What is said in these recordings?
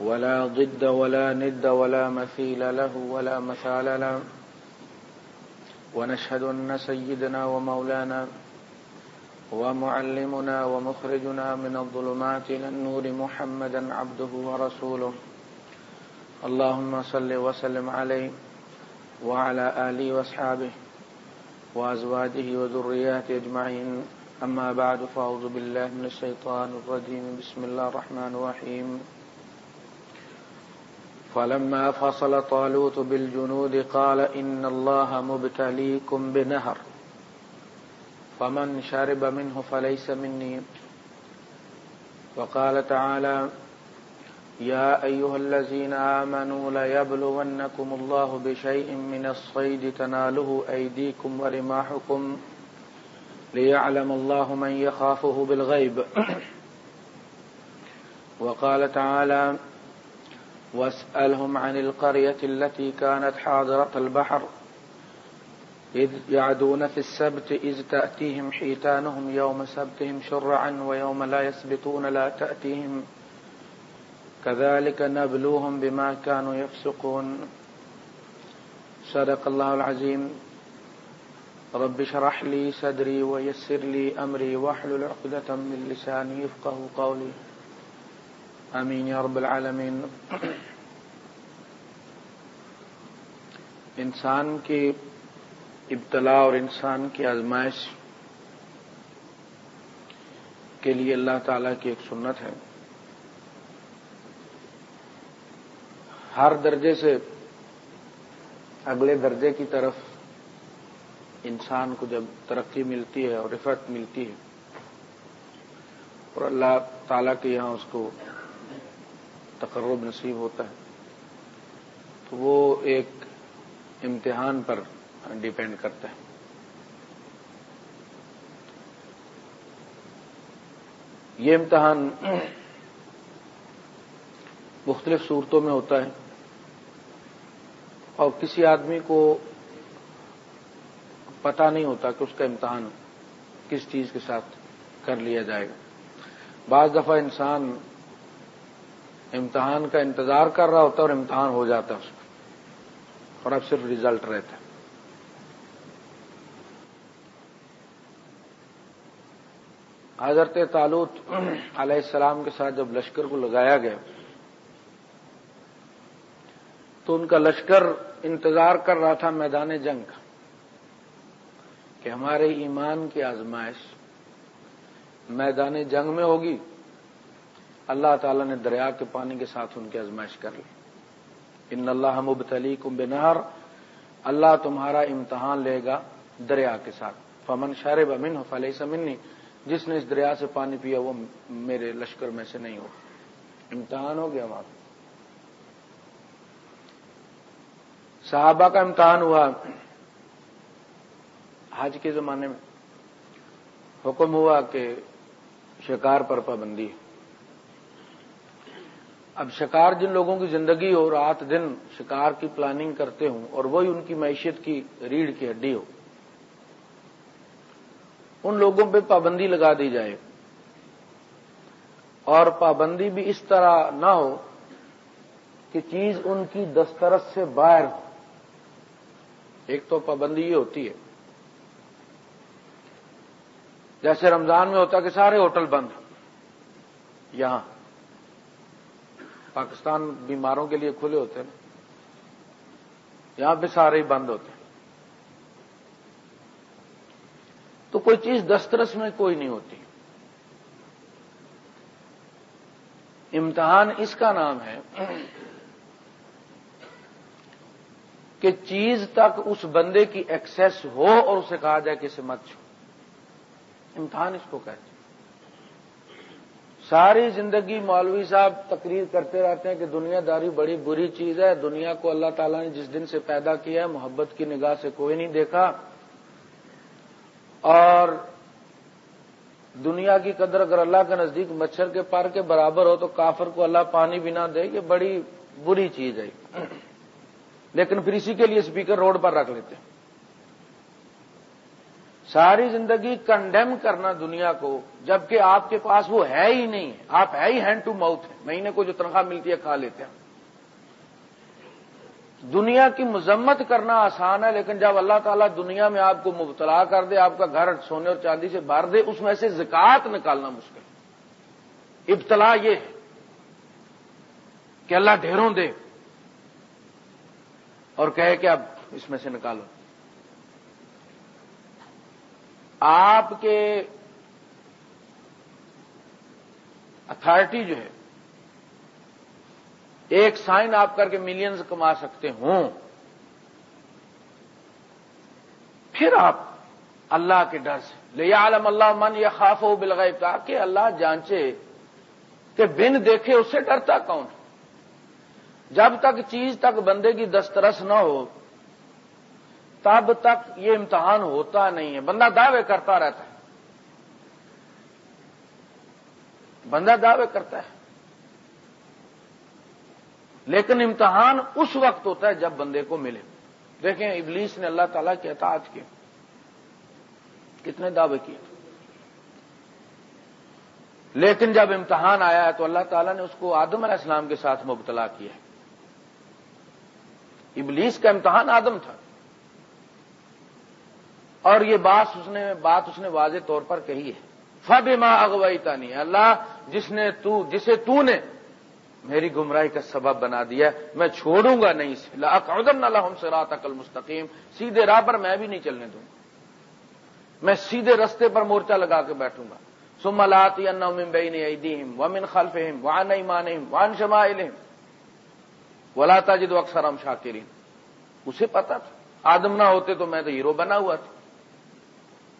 ولا ضد ولا ند ولا مثيل له ولا مثال له. ونشهد أن سيدنا ومولانا ومعلمنا ومخرجنا من الظلمات إلى النور محمدا عبده ورسوله. اللهم صل وسلم عليه وعلى آله وأصحابه وأزواجه وذرياته أجمعين. أما بعد، فأعوذ بالله من الشيطان الرجيم. بسم الله الرحمن الرحيم. فلما فصل طالوت بالجنود قال إن الله مبتليكم بنهر. فمن شرب منه فليس مني. وقال تعالى يا أيها الذين آمنوا ليبلونكم الله بشيء من الصيد تناله أيديكم ورماحكم ليعلم الله من يخافه بالغيب. وقال تعالى واسألهم عن القرية التي كانت حاضرة البحر. إذ يعدون في السبت إذ تأتيهم حيتانهم يوم سبتهم شرعا ويوم لا يسبتون لا تأتيهم. كذلك نبلوهم بما كانوا يفسقون. صدق الله العظيم. رب شرح لي صدري ويسر لي أمري وحل عقدة من لساني يفقه قولي. امین یا رب العالمین۔ انسان کی ابتلا اور انسان کی آزمائش کے لیے اللہ تعالی کی ایک سنت ہے۔ ہر درجے سے اگلے درجے کی طرف انسان کو جب ترقی ملتی ہے اور رفت ملتی ہے اور اللہ تعالی کے یہاں اس کو تقرب نصیب ہوتا ہے، تو وہ ایک امتحان پر ڈیپینڈ کرتا ہے۔ یہ امتحان مختلف صورتوں میں ہوتا ہے اور کسی آدمی کو پتا نہیں ہوتا کہ اس کا امتحان کس چیز کے ساتھ کر لیا جائے گا۔ بعض دفعہ انسان امتحان کا انتظار کر رہا ہوتا ہے اور امتحان ہو جاتا اس کا اور اب صرف ریزلٹ رہتا حضرت تعلق علیہ السلام کے ساتھ جب لشکر کو لگایا گیا، تو ان کا لشکر انتظار کر رہا تھا میدان جنگ کا، کہ ہمارے ایمان کی آزمائش میدان جنگ میں ہوگی۔ اللہ تعالیٰ نے دریا کے پانی کے ساتھ ان کی ازمائش کر لی۔ ان اللہ مبتلی کم بنہر، اللہ تمہارا امتحان لے گا دریا کے ساتھ۔ فمن شار بمن ہو فلح سمنی جس نے اس دریا سے پانی پیا وہ میرے لشکر میں سے نہیں ہو۔ امتحان ہو گیا وہاں۔ صحابہ کا امتحان ہوا۔ حج کے زمانے میں۔ حکم ہوا کہ شکار پر پابندی۔ ہے اب شکار جن لوگوں کی زندگی ہو، رات دن شکار کی پلاننگ کرتے ہوں اور وہی ان کی معیشت کی ریڑھ کی ہڈی ہو۔ ان لوگوں پہ پابندی لگا دی جائے۔ اور پابندی بھی اس طرح نہ ہو کہ چیز ان کی دسترس سے باہر ہو۔ ایک تو پابندی یہ ہوتی ہے۔ جیسے رمضان میں ہوتا کہ سارے ہوٹل بند یہاں۔ پاکستان بیماروں کے لیے کھلے ہوتے ہیں۔ یہاں پہ سارے ہی بند ہوتے ہیں۔ تو کوئی چیز دسترس میں کوئی نہیں ہوتی۔ امتحان اس کا نام ہے کہ چیز تک اس بندے کی ایکسس ہو اور اسے کہا جائے کہ اسے مت چھو۔ امتحان اس کو کہتے ساری زندگی مولوی صاحب تقریر کرتے رہتے ہیں کہ دنیا داری بڑی بری چیز ہے، دنیا کو اللہ تعالیٰ نے جس دن سے پیدا کیا ہے، محبت کی نگاہ سے کوئی نہیں دیکھا۔ اور دنیا کی قدر اگر اللہ کے نزدیک مچھر کے پار کے برابر ہو تو کافر کو اللہ پانی بھی نہ دے، یہ بڑی بری چیز ہے۔ لیکن پھر اسی کے لیے اسپیکر روڈ پر رکھ لیتے ہیں۔ ساری زندگی کنڈیم کرنا دنیا کو، جبکہ آپ کے پاس وہ ہے ہی نہیں ہے۔ آپ ہے ہی ہینڈ ٹو ماؤتھ ہے مہینے کو جو تنخواہ ملتی ہے کھا لیتے ہیں۔ دنیا کی مذمت کرنا آسان ہے، لیکن جب اللہ تعالیٰ دنیا میں آپ کو مبتلا کر دے، آپ کا گھر سونے اور چاندی سے بھر دے، اس میں سے زکات نکالنا مشکل ابتلا یہ ہے کہ اللہ ڈھیروں دے اور کہے کہ اب اس میں سے نکالو۔ آپ کے اتارٹی جو ہے، ایک سائن آپ کر کے ملینز کما سکتے ہوں، پھر آپ اللہ کے ڈر سے لے عالم اللہ من یا خاف ہو بلغائے تاکہ اللہ جانچے کہ بن دیکھے اس سے ڈرتا کون جب تک چیز تک بندے کی دسترس نہ ہو تب تک یہ امتحان ہوتا نہیں ہے۔ بندہ دعوے کرتا رہتا ہے۔ بندہ دعوے کرتا ہے۔ لیکن امتحان اس وقت ہوتا ہے جب بندے کو ملے۔ دیکھیں، ابلیس نے اللہ تعالیٰ کے اطاعت کے کتنے دعوے کیے۔ لیکن جب امتحان آیا ہے تو اللہ تعالیٰ نے اس کو آدم علیہ السلام کے ساتھ مبتلا کیا۔ ابلیس کا امتحان آدم تھا۔ اور یہ بات اس نے بات اس نے واضح طور پر کہی ہے۔ فب ماں اغوائی تانی اللہ، جس نے تو جسے تو نے میری گمراہی کا سبب بنا دیا میں چھوڑوں گا نہیں سے ہم سے رات عقل مستقیم سیدھے راہ پر میں بھی نہیں چلنے دوں گا۔ میں سیدھے رستے پر مورچہ لگا کے بیٹھوں گا۔ سم لاتی و ومن خلفہم وان ایمانہم وان شمائلہم ولا تاجد اکثر ہم شاکرین اسے پتا تھا۔ آدم نہ ہوتے تو میں تو ہیرو بنا ہوا تھا۔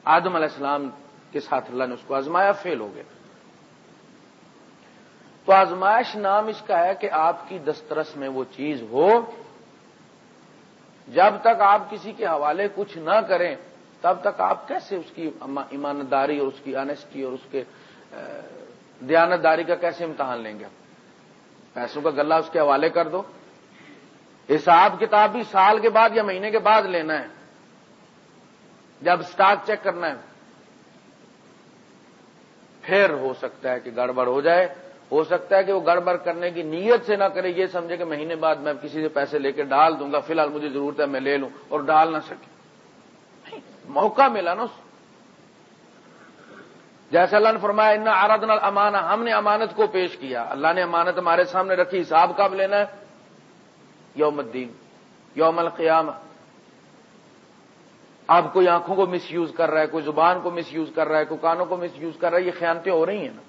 آدم علیہ السلام کے ساتھ اللہ نے اس کو آزمایا، فیل ہو گیا تو آزمائش نام اس کا ہے کہ آپ کی دسترس میں وہ چیز ہو۔ جب تک آپ کسی کے حوالے کچھ نہ کریں، تب تک آپ کیسے اس کی ایمانداری اور اس کی آنےسٹی اور اس کے دیانتداری کا کیسے امتحان لیں گے پیسوں کا گلہ اس کے حوالے کر دو۔ حساب کتاب بھی سال کے بعد یا مہینے کے بعد لینا ہے۔ جب سٹاک چیک کرنا ہے، پھر ہو سکتا ہے کہ گڑبڑ ہو جائے۔ ہو سکتا ہے کہ وہ گڑبڑ کرنے کی نیت سے نہ کرے، یہ سمجھے کہ مہینے بعد میں کسی سے پیسے لے کے ڈال دوں گا، فی الحال مجھے ضرورت ہے میں لے لوں اور ڈال نہ سکے۔ موقع ملا نا جیسے اللہ نے فرمایا ان آرادن امانہ ہم نے امانت کو پیش کیا۔ اللہ نے امانت ہمارے سامنے رکھی، حساب کب لینا ہے یوم الدین، یوم القیامہ۔ اب کوئی آنکھوں کو مس یوز کر رہا ہے، کوئی زبان کو مس یوز کر رہا ہے، کوئی کانوں کو مس یوز کر رہا ہے، یہ خیانتیں ہو رہی ہیں نا۔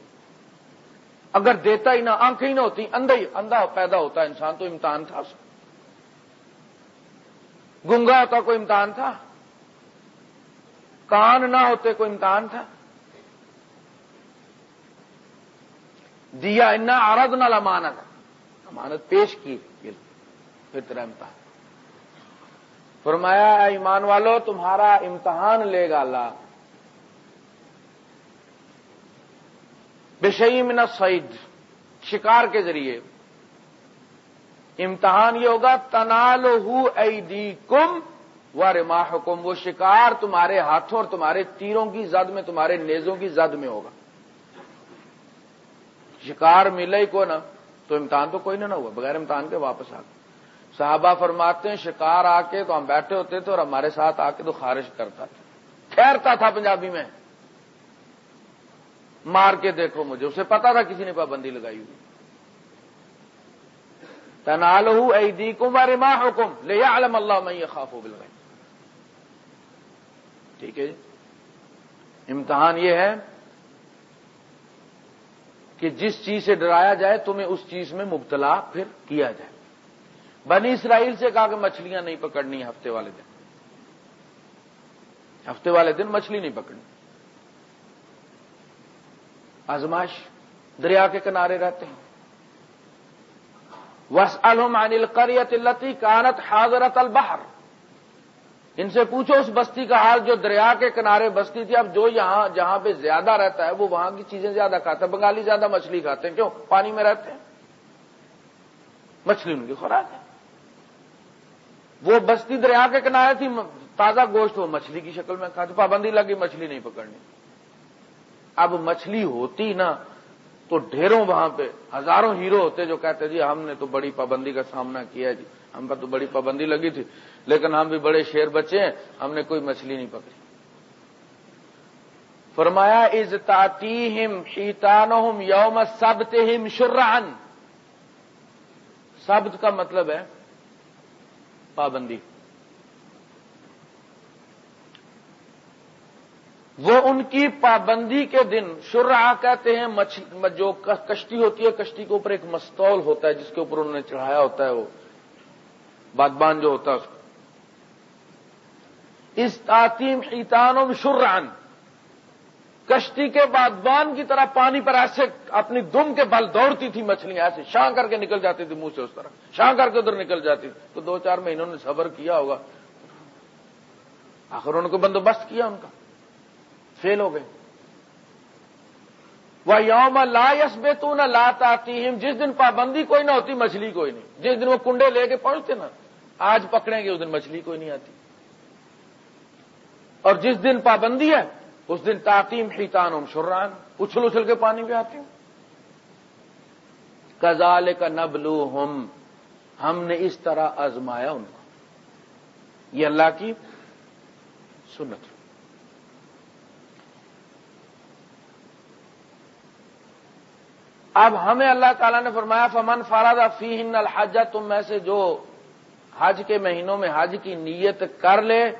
اگر دیتا ہی نہ، آنکھیں ہی نہ ہوتی، اندھا ہی، اندھا پیدا ہوتا، انسان تو امتحان تھا اس گنگا ہوتا، کوئی امتحان تھا؟ کان نہ ہوتے، کوئی امتحان تھا؟ دیا، انا آرد نہ امانت امانت پیش کی، پھر تیرا امتحان۔ فرمایا ایمان والو، تمہارا امتحان لے گا اللہ۔ بشئی من سعید شکار کے ذریعے۔ امتحان یہ ہوگا تنال ایدی کم و رما وہ شکار تمہارے ہاتھوں اور تمہارے تیروں کی زد میں، تمہارے نیزوں کی زد میں ہوگا۔ شکار ملے کو نا تو امتحان تو کوئی نہ ہوا، بغیر امتحان کے واپس آ گئے۔ صحابہ فرماتے ہیں، شکار آ کے تو ہم بیٹھے ہوتے تھے اور ہمارے ساتھ آ کے تو خارش کرتا تھا۔ ٹھہرتا تھا پنجابی میں۔ مار کے دیکھو مجھے، اسے پتا تھا کسی نے پابندی لگائی ہوئی۔ تنال اے کم ارے ماں حکم لے عالم اللہ میں یہ خاف ہو بل ٹھیک ہے جی۔ امتحان یہ ہے کہ جس چیز سے ڈرایا جائے، تمہیں اس چیز میں مبتلا پھر کیا جائے۔ بنی اسرائیل سے کہا کہ مچھلیاں نہیں پکڑنی ہفتے والے دن۔ ہفتے والے دن مچھلی نہیں پکڑنی۔ آزمائش، دریا کے کنارے رہتے ہیں۔ وس الحم انل کریت التی کانت حاضرت البہر ان سے پوچھو اس بستی کا حال جو دریا کے کنارے بستی تھی۔ اب جو یہاں، جہاں پہ زیادہ رہتا ہے، وہ وہاں کی چیزیں زیادہ کھاتا ہے بنگالی زیادہ مچھلی کھاتے ہیں۔ کیوں؟ پانی میں رہتے ہیں۔ مچھلی ان کی خوراک ہے۔ وہ بستی دریا کے کنارے تھی، تازہ گوشت، وہ مچھلی کی شکل میں کھاتے پابندی لگی، مچھلی نہیں پکڑنی۔ اب مچھلی ہوتی نا تو ڈھیروں وہاں پہ ہزاروں ہیرو ہوتے جو کہتے جی ہم نے تو بڑی پابندی کا سامنا کیا جی ہم پر تو بڑی پابندی لگی تھی، لیکن ہم بھی بڑے شیر بچے ہیں، ہم نے کوئی مچھلی نہیں پکڑی۔ فرمایا از تاتیم شیتان یوم سبت ہم شران سبت کا مطلب ہے پابندی۔ وہ ان کی پابندی کے دن شرعا کہتے ہیں جو کشتی ہوتی ہے، کشتی کے اوپر ایک مستول ہوتا ہے، جس کے اوپر انہوں نے چڑھایا ہوتا ہے وہ۔ بادبان جو ہوتا ہے اس کو۔ اس میں ایتان کشتی کے بادبان کی طرح پانی پر ایسے اپنی دم کے بل دوڑتی تھی مچھلیاں، ایسے شاہ کر کے نکل جاتی تھی منہ سے اس طرح۔ شاہ کر کے ادھر نکل جاتی تھی۔ تو دو چار مہینوں نے صبر کیا ہوگا۔ آخر انہوں نے بندوبست کیا ان کا۔ فیل ہو گئے۔ وہ یوم لا یس بے تو نہ لاتا جس دن پابندی کوئی نہ ہوتی، مچھلی کوئی نہیں۔ جس دن وہ کنڈے لے کے پہنچتے نا، آج پکڑیں گے، اس دن مچھلی کوئی نہیں آتی۔ اور جس دن پابندی ہے اس دن تعتیم حیتان ام شران، اچھل اچھل کے پانی پہ آتی ہوں کزال کا نبلو ہم ہم نے اس طرح آزمایا ان کو۔ یہ اللہ کی سنت۔ اب ہمیں اللہ تعالیٰ نے فرمایا، فمن فاراد فی ہند الحجہ تم میں سے جو حج کے مہینوں میں حج کی نیت کر لے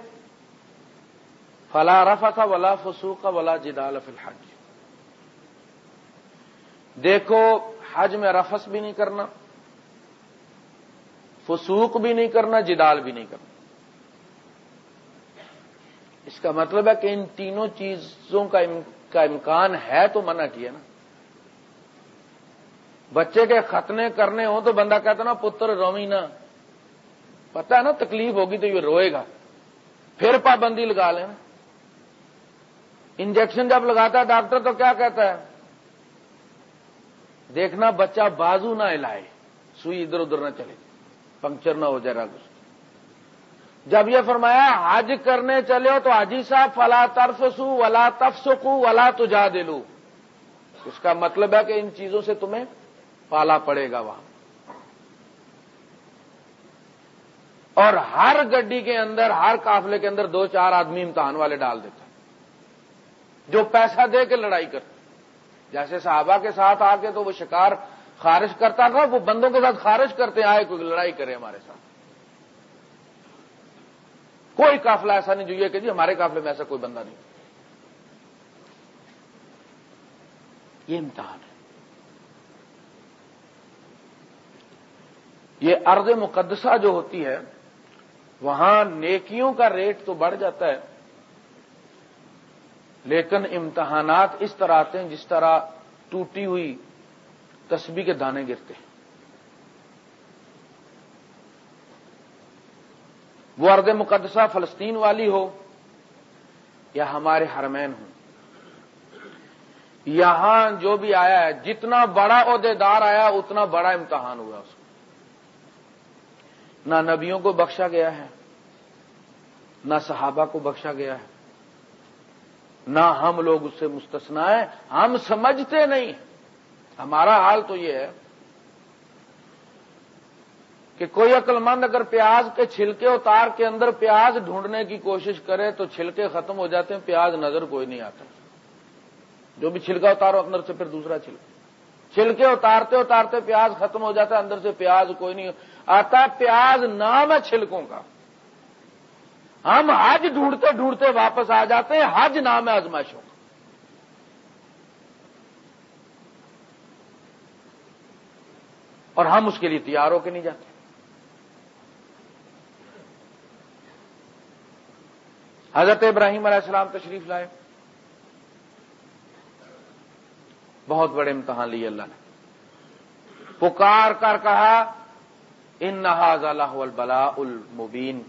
فلا رفا تھا ولا فسوق ولا جدال فی الحج. دیکھو، حج میں رفس بھی نہیں کرنا، فسوق بھی نہیں کرنا، جدال بھی نہیں کرنا. اس کا مطلب ہے کہ ان تینوں چیزوں کا امکان ہے تو منع کیا نا. بچے کے ختنے کرنے ہوں تو بندہ کہتا نا، پتر رومی نا. پتا ہے نا، تکلیف ہوگی تو یہ روئے گا، پھر پابندی لگا لینا انجیکشن جب لگاتا ہے ڈاکٹر تو کیا کہتا ہے؟ دیکھنا بچہ بازو نہ ہلائے، سوئی ادھر ادھر نہ چلے، پنکچر نہ ہو جائے گا جب یہ فرمایا، حج کرنے چلے ہو تو حاجی صاحب، فلا ترفسو ولا تفسکو ولا تجا دلو اس کا مطلب ہے کہ ان چیزوں سے تمہیں پالا پڑے گا وہاں۔ اور ہر گڈی کے اندر، ہر قافلے کے اندر دو چار آدمی امتحان والے ڈال دیتا جو پیسہ دے کے لڑائی کرتے جیسے صحابہ کے ساتھ آ کے تو وہ شکار خارج کرتا تھا، وہ بندوں کے ساتھ خارج کرتے آئے، کوئی لڑائی کرے ہمارے ساتھ۔ کوئی قافلہ ایسا نہیں جو یہ کہ جی ہمارے قافلے میں ایسا کوئی بندہ نہیں۔ یہ امتحان ہے۔ یہ ارض مقدسہ جو ہوتی ہے، وہاں نیکیوں کا ریٹ تو بڑھ جاتا ہے لیکن امتحانات اس طرح آتے ہیں جس طرح ٹوٹی ہوئی تسبیح کے دانے گرتے ہیں۔ وہ ارد مقدسہ فلسطین والی ہو یا ہمارے حرمین ہوں۔ یہاں جو بھی آیا ہے، جتنا بڑا عہدے دار آیا، اتنا بڑا امتحان ہوا اس کو۔ نہ نبیوں کو بخشا گیا ہے، نہ صحابہ کو بخشا گیا ہے۔ نہ ہم لوگ اس سے مستثنا ہیں، ہم سمجھتے نہیں۔ ہمارا حال تو یہ ہے کہ کوئی عقل مند اگر پیاز کے چھلکے اتار کے اندر پیاز ڈھونڈنے کی کوشش کرے تو چھلکے ختم ہو جاتے ہیں، پیاز نظر کوئی نہیں آتا۔ جو بھی چھلکا اتارو اندر سے پھر دوسرا چھلکا۔ چھلکے اتارتے اتارتے پیاز ختم ہو جاتا ہے اندر سے پیاز کوئی نہیں۔ آتا پیاز نام ہے چھلکوں کا۔ ہم حج ڈھونڈتے ڈھونڈتے واپس آ جاتے ہیں، حج نام ہے ازمائشوں کا۔ اور ہم اس کے لیے تیار ہو کے نہیں جاتے۔ حضرت ابراہیم علیہ السلام تشریف لائے۔ بہت بڑے امتحان لیے اللہ نے۔ پکار کر کہا ان نہاز اللہ البلا المبین.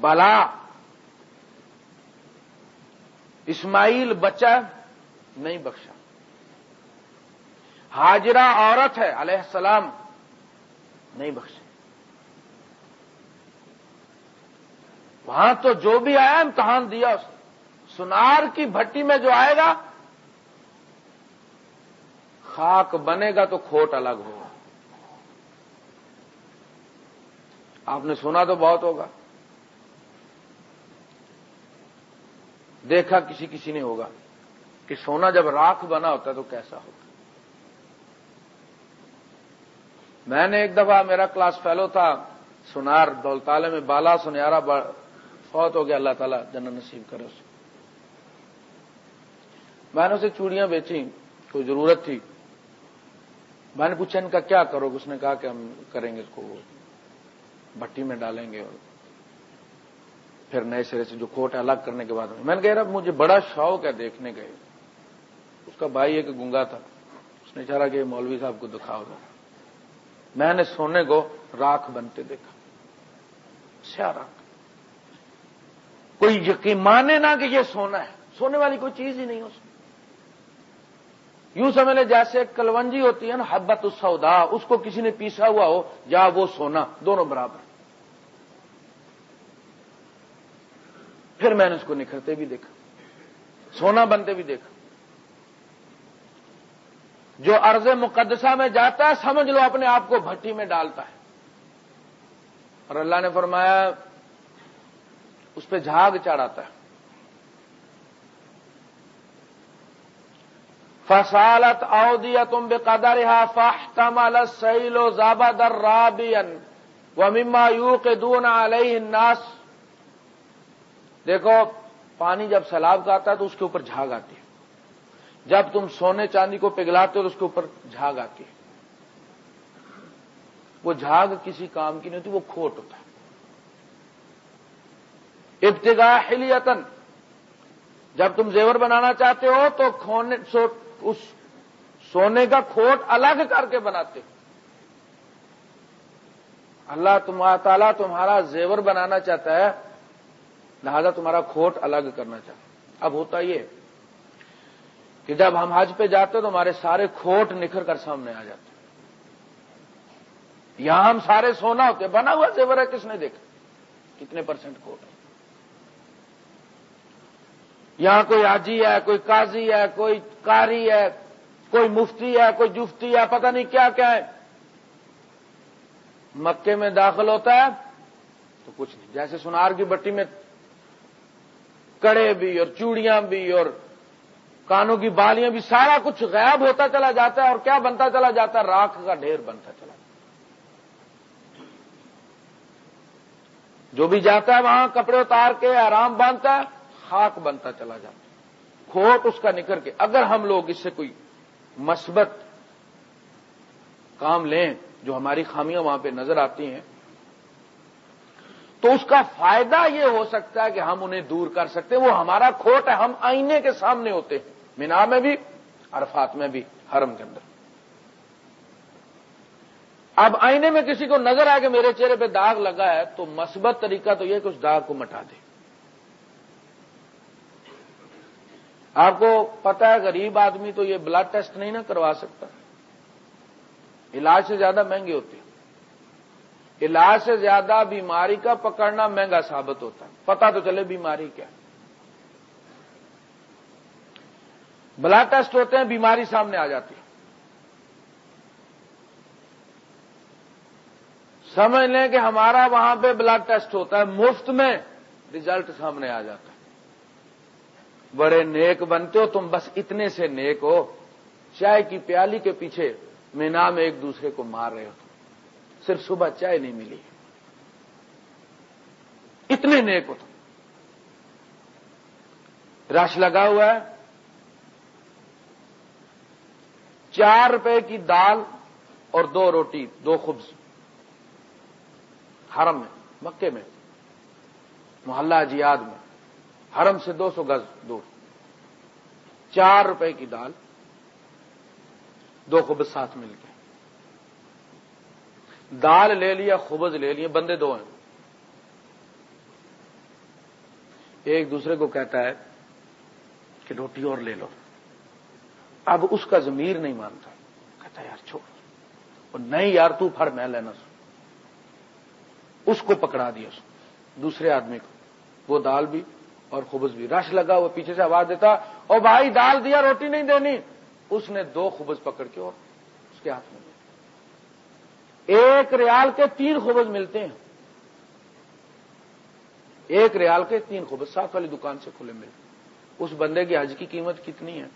بلا۔ اسماعیل بچہ نہیں بخشا۔ حاجرہ عورت ہے، علیہ السلام نہیں بخشے۔ وہاں تو جو بھی آیا، امتحان دیا اس سنار کی بھٹی میں جو آئے گا، خاک بنے گا تو کھوٹ الگ ہوگا۔ آپ نے سنا تو بہت ہوگا۔ دیکھا کسی کسی نے ہوگا کہ سونا جب راکھ بنا ہوتا ہے تو کیسا ہوگا؟ میں نے ایک دفعہ میرا کلاس فیلو تھا، سنار دولتالے میں، بالا سنیارا فوت ہو گیا، اللہ تعالیٰ جن نصیب کرے اسے۔ میں نے اسے چوڑیاں بیچی کوئی ضرورت تھی۔ میں نے پوچھا، ان کا کیا کرو؟ اس نے کہا کہ ہم کریں گے اس کو بھٹی میں ڈالیں گے اور پھر نئے سرے سے جو کوٹ الگ کرنے کے بعد میں نے کہہ رہا مجھے بڑا شوق ہے دیکھنے کا۔ اس کا بھائی ایک گنگا تھا۔ اس نے چاہا کہ مولوی صاحب کو دکھاؤ۔ گا میں نے سونے کو راکھ بنتے دیکھا۔ سیا راکھ۔ کوئی یقین مانے نہ کہ یہ سونا ہے۔ سونے والی کوئی چیز ہی نہیں اس میں۔ یوں سمجھ لے جیسے کلونجی ہوتی ہے نا، حبت السودا اس کو کسی نے پیسا ہوا ہو یا وہ سونا، دونوں برابر۔ پھر میں نے اس کو نکھرتے بھی دیکھا، سونا بنتے بھی دیکھا۔ جو ارض مقدسہ میں جاتا ہے، سمجھ لو اپنے آپ کو بھٹی میں ڈالتا ہے۔ اور اللہ نے فرمایا، اس پہ جھاگ چڑھاتا ہے۔ فسالت اودیا تم بے قدر فاحتمل السیل زابا در رابین و مما یو کے دون علیہ الناس دیکھو، پانی جب سیلاب کا آتا ہے تو اس کے اوپر جھاگ آتی ہے۔ جب تم سونے چاندی کو پگھلاتے ہو تو اس کے اوپر جھاگ آتی ہے۔ وہ جھاگ کسی کام کی نہیں ہوتی، وہ کھوٹ ہوتا ہے۔ ابتدا حلیتن جب تم زیور بنانا چاہتے ہو تو کھونے اس سونے کا کھوٹ الگ کر کے بناتے اللہ تمہارا تعالیٰ تمہارا زیور بنانا چاہتا ہے لہذا تمہارا کھوٹ الگ کرنا چاہتا اب ہوتا یہ کہ جب ہم حج پہ جاتے تو ہمارے سارے کھوٹ نکھر کر سامنے آ جاتے یہاں ہم سارے سونا ہوتے بنا ہوا زیور ہے، کس نے دیکھا؟ کتنے پرسنٹ کھوٹ ہے یہاں کوئی آجی ہے، کوئی قاضی ہے، کوئی کاری ہے، کوئی مفتی ہے، کوئی جفتی ہے، پتہ نہیں کیا کیا ہے۔ مکے میں داخل ہوتا ہے تو کچھ نہیں۔ جیسے سنار کی بٹی میں کڑے بھی اور چوڑیاں بھی اور کانوں کی بالیاں بھی، سارا کچھ غائب ہوتا چلا جاتا ہے اور کیا بنتا چلا جاتا ہے؟ راکھ کا ڈھیر بنتا چلا جاتا جو بھی جاتا ہے وہاں کپڑے اتار کے آرام باندھتا ہے، خاک بنتا چلا جاتا کھوٹ اس کا نکل کے، اگر ہم لوگ اس سے کوئی مثبت کام لیں جو ہماری خامیاں وہاں پہ نظر آتی ہیں تو اس کا فائدہ یہ ہو سکتا ہے کہ ہم انہیں دور کر سکتے ہیں۔ وہ ہمارا کھوٹ ہے، ہم آئینے کے سامنے ہوتے ہیں۔ مینا میں بھی، عرفات میں بھی، حرم کے اندر۔ اب آئینے میں کسی کو نظر آئے کہ میرے چہرے پہ داغ لگا ہے، تو مثبت طریقہ تو یہ کہ اس داغ کو مٹا دے۔ آپ کو پتا ہے، غریب آدمی تو یہ بلڈ ٹیسٹ نہیں نہ کروا سکتا۔ علاج سے زیادہ مہنگے ہوتے ہیں۔ علاج سے زیادہ بیماری کا پکڑنا مہنگا ثابت ہوتا ہے۔ پتا تو چلے بیماری کیا بلڈ ٹیسٹ ہوتے ہیں، بیماری سامنے آ جاتی ہے۔ سمجھ لیں کہ ہمارا وہاں پہ بلڈ ٹیسٹ ہوتا ہے، مفت میں ریزلٹ سامنے آ جاتا ہے۔ بڑے نیک بنتے ہو، تم بس اتنے سے نیک ہو، چائے کی پیالی کے پیچھے مینا میں ایک دوسرے کو مار رہے ہو۔ صرف صبح چائے نہیں ملی۔ اتنے نیک ہو تم۔ رش لگا ہوا ہے۔ چار روپے کی دال اور دو روٹی، دو خبز۔ حرم میں، مکے میں۔ محلہ جیاد میں۔ حرم سے دو سو گز دور۔ چار روپے کی دال، دو خبز ساتھ مل کے دال لے لیا، خبز لے لیے بندے دو ہیں۔ ایک دوسرے کو کہتا ہے کہ روٹی اور لے لو۔ اب اس کا ضمیر نہیں مانتا۔ کہتا ہے، یار چھوڑ۔ اور نہیں یار، تو پھڑ، میں لینا۔ سو اس کو پکڑا دیا اس دوسرے آدمی کو۔ وہ دال بھی اور خبز بھی۔ رش لگا، وہ پیچھے سے آواز دیتا اور بھائی، دال دیا، روٹی نہیں دینی۔ اس نے دو خبز پکڑ کے اور اس کے ہاتھ میں ایک ریال کے تین خبز ملتے ہیں۔ ایک ریال کے تین خبز ساتھ والی دکان سے کھلے ملتے اس بندے کی حج کی قیمت کتنی ہے؟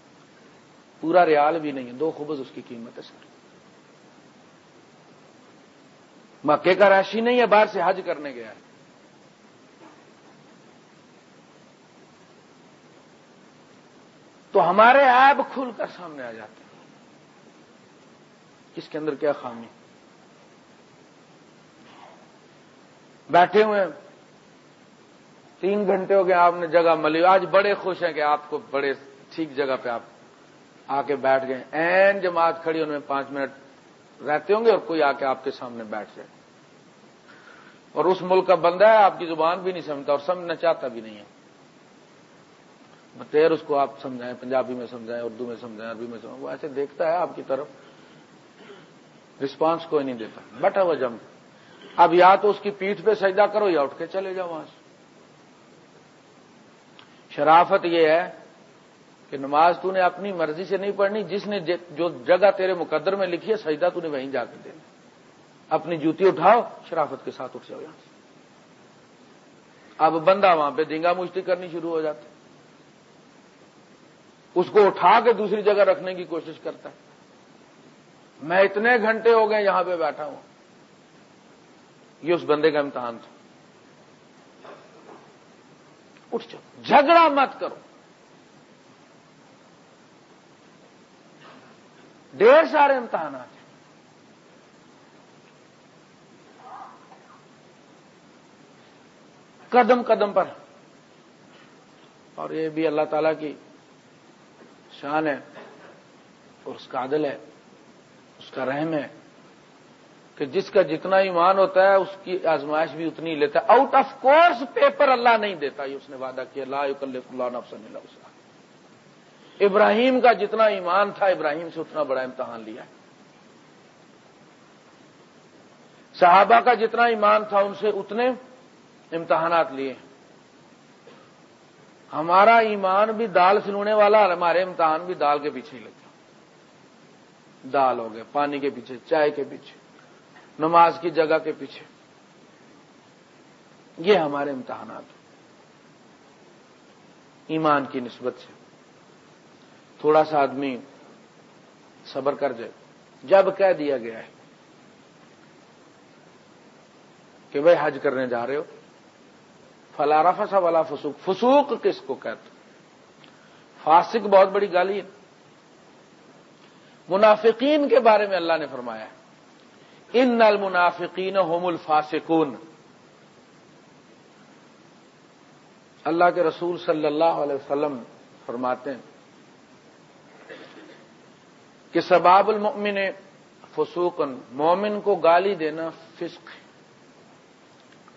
پورا ریال بھی نہیں ہے، دو خبز اس کی قیمت ہے سر۔ مکے کا راشی نہیں ہے، باہر سے حج کرنے گیا ہے۔ تو ہمارے ایب کھل کر سامنے آ جاتے ہیں۔ اس کے اندر کیا خامی؟ بیٹھے ہوئے ہیں۔ تین گھنٹے ہو گئے آپ نے جگہ ملی آج بڑے خوش ہیں کہ آپ کو بڑے ٹھیک جگہ پہ آپ آ کے بیٹھ گئے این جماعت کھڑی ان میں پانچ منٹ رہتے ہوں گے اور کوئی آ کے آپ کے سامنے بیٹھ جائے۔ اور اس ملک کا بندہ ہے، آپ کی زبان بھی نہیں سمجھتا اور سمجھنا چاہتا بھی نہیں ہے۔ بطیر اس کو آپ سمجھائیں، پنجابی میں سمجھائیں، اردو میں سمجھائیں، عربی میں سمجھائیں، وہ ایسے دیکھتا ہے آپ کی طرف۔ رسپانس کوئی نہیں دیتا۔ بیٹھا ہوا جم اب یا تو اس کی پیٹھ پہ سجدہ کرو یا اٹھ کے چلے جاؤ وہاں سے۔ شرافت یہ ہے کہ نماز تو نے اپنی مرضی سے نہیں پڑھنی، جس نے جو جگہ تیرے مقدر میں لکھی ہے، سجدہ تو نے وہیں جا کے دینا۔ اپنی جوتی اٹھاؤ، شرافت کے ساتھ اٹھ جاؤ یہاں سے۔ اب بندہ وہاں پہ دینگا مشتی کرنی شروع ہو جاتی۔ اس کو اٹھا کے دوسری جگہ رکھنے کی کوشش کرتا ہے۔ میں اتنے گھنٹے ہو گئے یہاں پہ بیٹھا ہوں۔ یہ اس بندے کا امتحان تھا۔ اٹھ جاؤ، جھگڑا مت کرو۔ ڈھیر سارے امتحانات ہیں۔ قدم قدم پر۔ اور یہ بھی اللہ تعالی کی شان ہے اور اس کا عدل ہے، اس کا رحم ہے۔ کہ جس کا جتنا ایمان ہوتا ہے، اس کی آزمائش بھی اتنی لیتا ہے۔ آؤٹ آف کورس پیپر اللہ نہیں دیتا، یہ اس نے وعدہ کیا۔ لا اللہ نفسن اللہ ابراہیم کا جتنا ایمان تھا، ابراہیم سے اتنا بڑا امتحان لیا ہے۔ صحابہ کا جتنا ایمان تھا، ان سے اتنے امتحانات لیے۔ ہمارا ایمان بھی دال سنونے والا اور ہمارے امتحان بھی دال کے پیچھے ہی لگتا۔ دال ہو گئے، پانی کے پیچھے، چائے کے پیچھے۔ نماز کی جگہ کے پیچھے۔ یہ ہمارے امتحانات ایمان کی نسبت سے۔ تھوڑا سا آدمی صبر کر جائے۔ جب کہہ دیا گیا ہے کہ بھائی حج کرنے جا رہے ہو فلارا فسا والا فسوق۔ فسوق کس کو کہتے فاسق بہت بڑی گالی ہے۔ منافقین کے بارے میں اللہ نے فرمایا ہے۔ ان المنافقین ہوم الفاسقون۔ اللہ کے رسول صلی اللہ علیہ وسلم فرماتے ہیں کہ سباب المؤمن فسوقن مومن کو گالی دینا فسق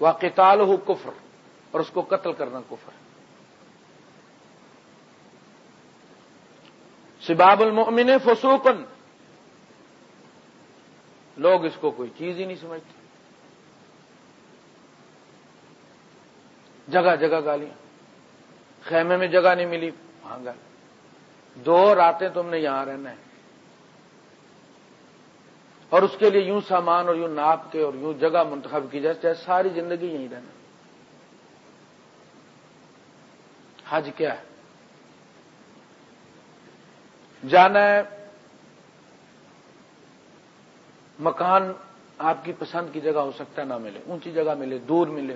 و قتال ہو کفر، اور اس کو قتل کرنا کفر۔ سباب المؤمن فسوقن لوگ اس کو کوئی چیز ہی نہیں سمجھتے۔ جگہ جگہ گالیاں۔ خیمے میں جگہ نہیں ملی، وہاں گالی دو راتیں تم نے یہاں رہنا ہے۔ اور اس کے لیے یوں سامان اور یوں ناپ کے اور یوں جگہ منتخب کی جائے، چاہے ساری زندگی یہیں رہنا۔ حج کیا ہے؟ جانا ہے مکان آپ کی پسند کی جگہ ہو سکتا ہے نہ ملے، اونچی جگہ ملے، دور ملے۔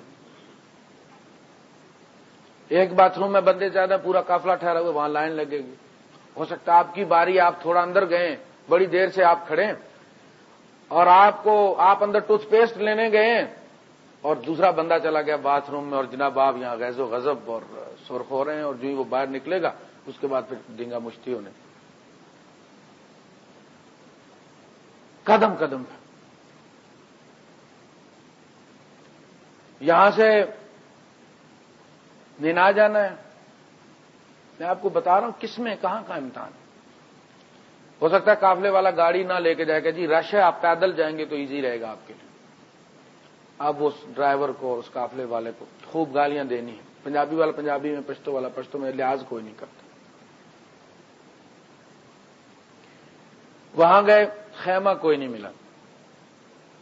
ایک باتھ روم میں بندے زیادہ پورا کافلا ٹھہرا ہوئے، وہاں لائن لگے گی۔ ہو سکتا ہے آپ کی باری، آپ تھوڑا اندر گئے، بڑی دیر سے آپ کھڑے۔ اور آپ کو، آپ اندر ٹوتھ پیسٹ لینے گئے۔ اور دوسرا بندہ چلا گیا باتھ روم میں، اور جناب آپ یہاں غیظ و غضب اور سرخ ہو رہے ہیں، اور جو ہی وہ باہر نکلے گا، اس کے بعد پھر ڈنگا مشتی ہونے۔ قدم قدم پہ یہاں سے نینا جانا ہے۔ میں آپ کو بتا رہا ہوں کس میں کہاں کا امتحان۔ ہو سکتا ہے قافلے والا گاڑی نہ لے کے جائے گا جی رش ہے، آپ پیدل جائیں گے تو ایزی رہے گا آپ کے لیے۔ اب اس ڈرائیور کو اور اس قافلے والے کو خوب گالیاں دینی ہیں۔ پنجابی والا پنجابی میں، پشتو والا پشتو میں لحاظ کوئی نہیں کرتا۔ وہاں گئے۔ خیمہ کوئی نہیں ملا۔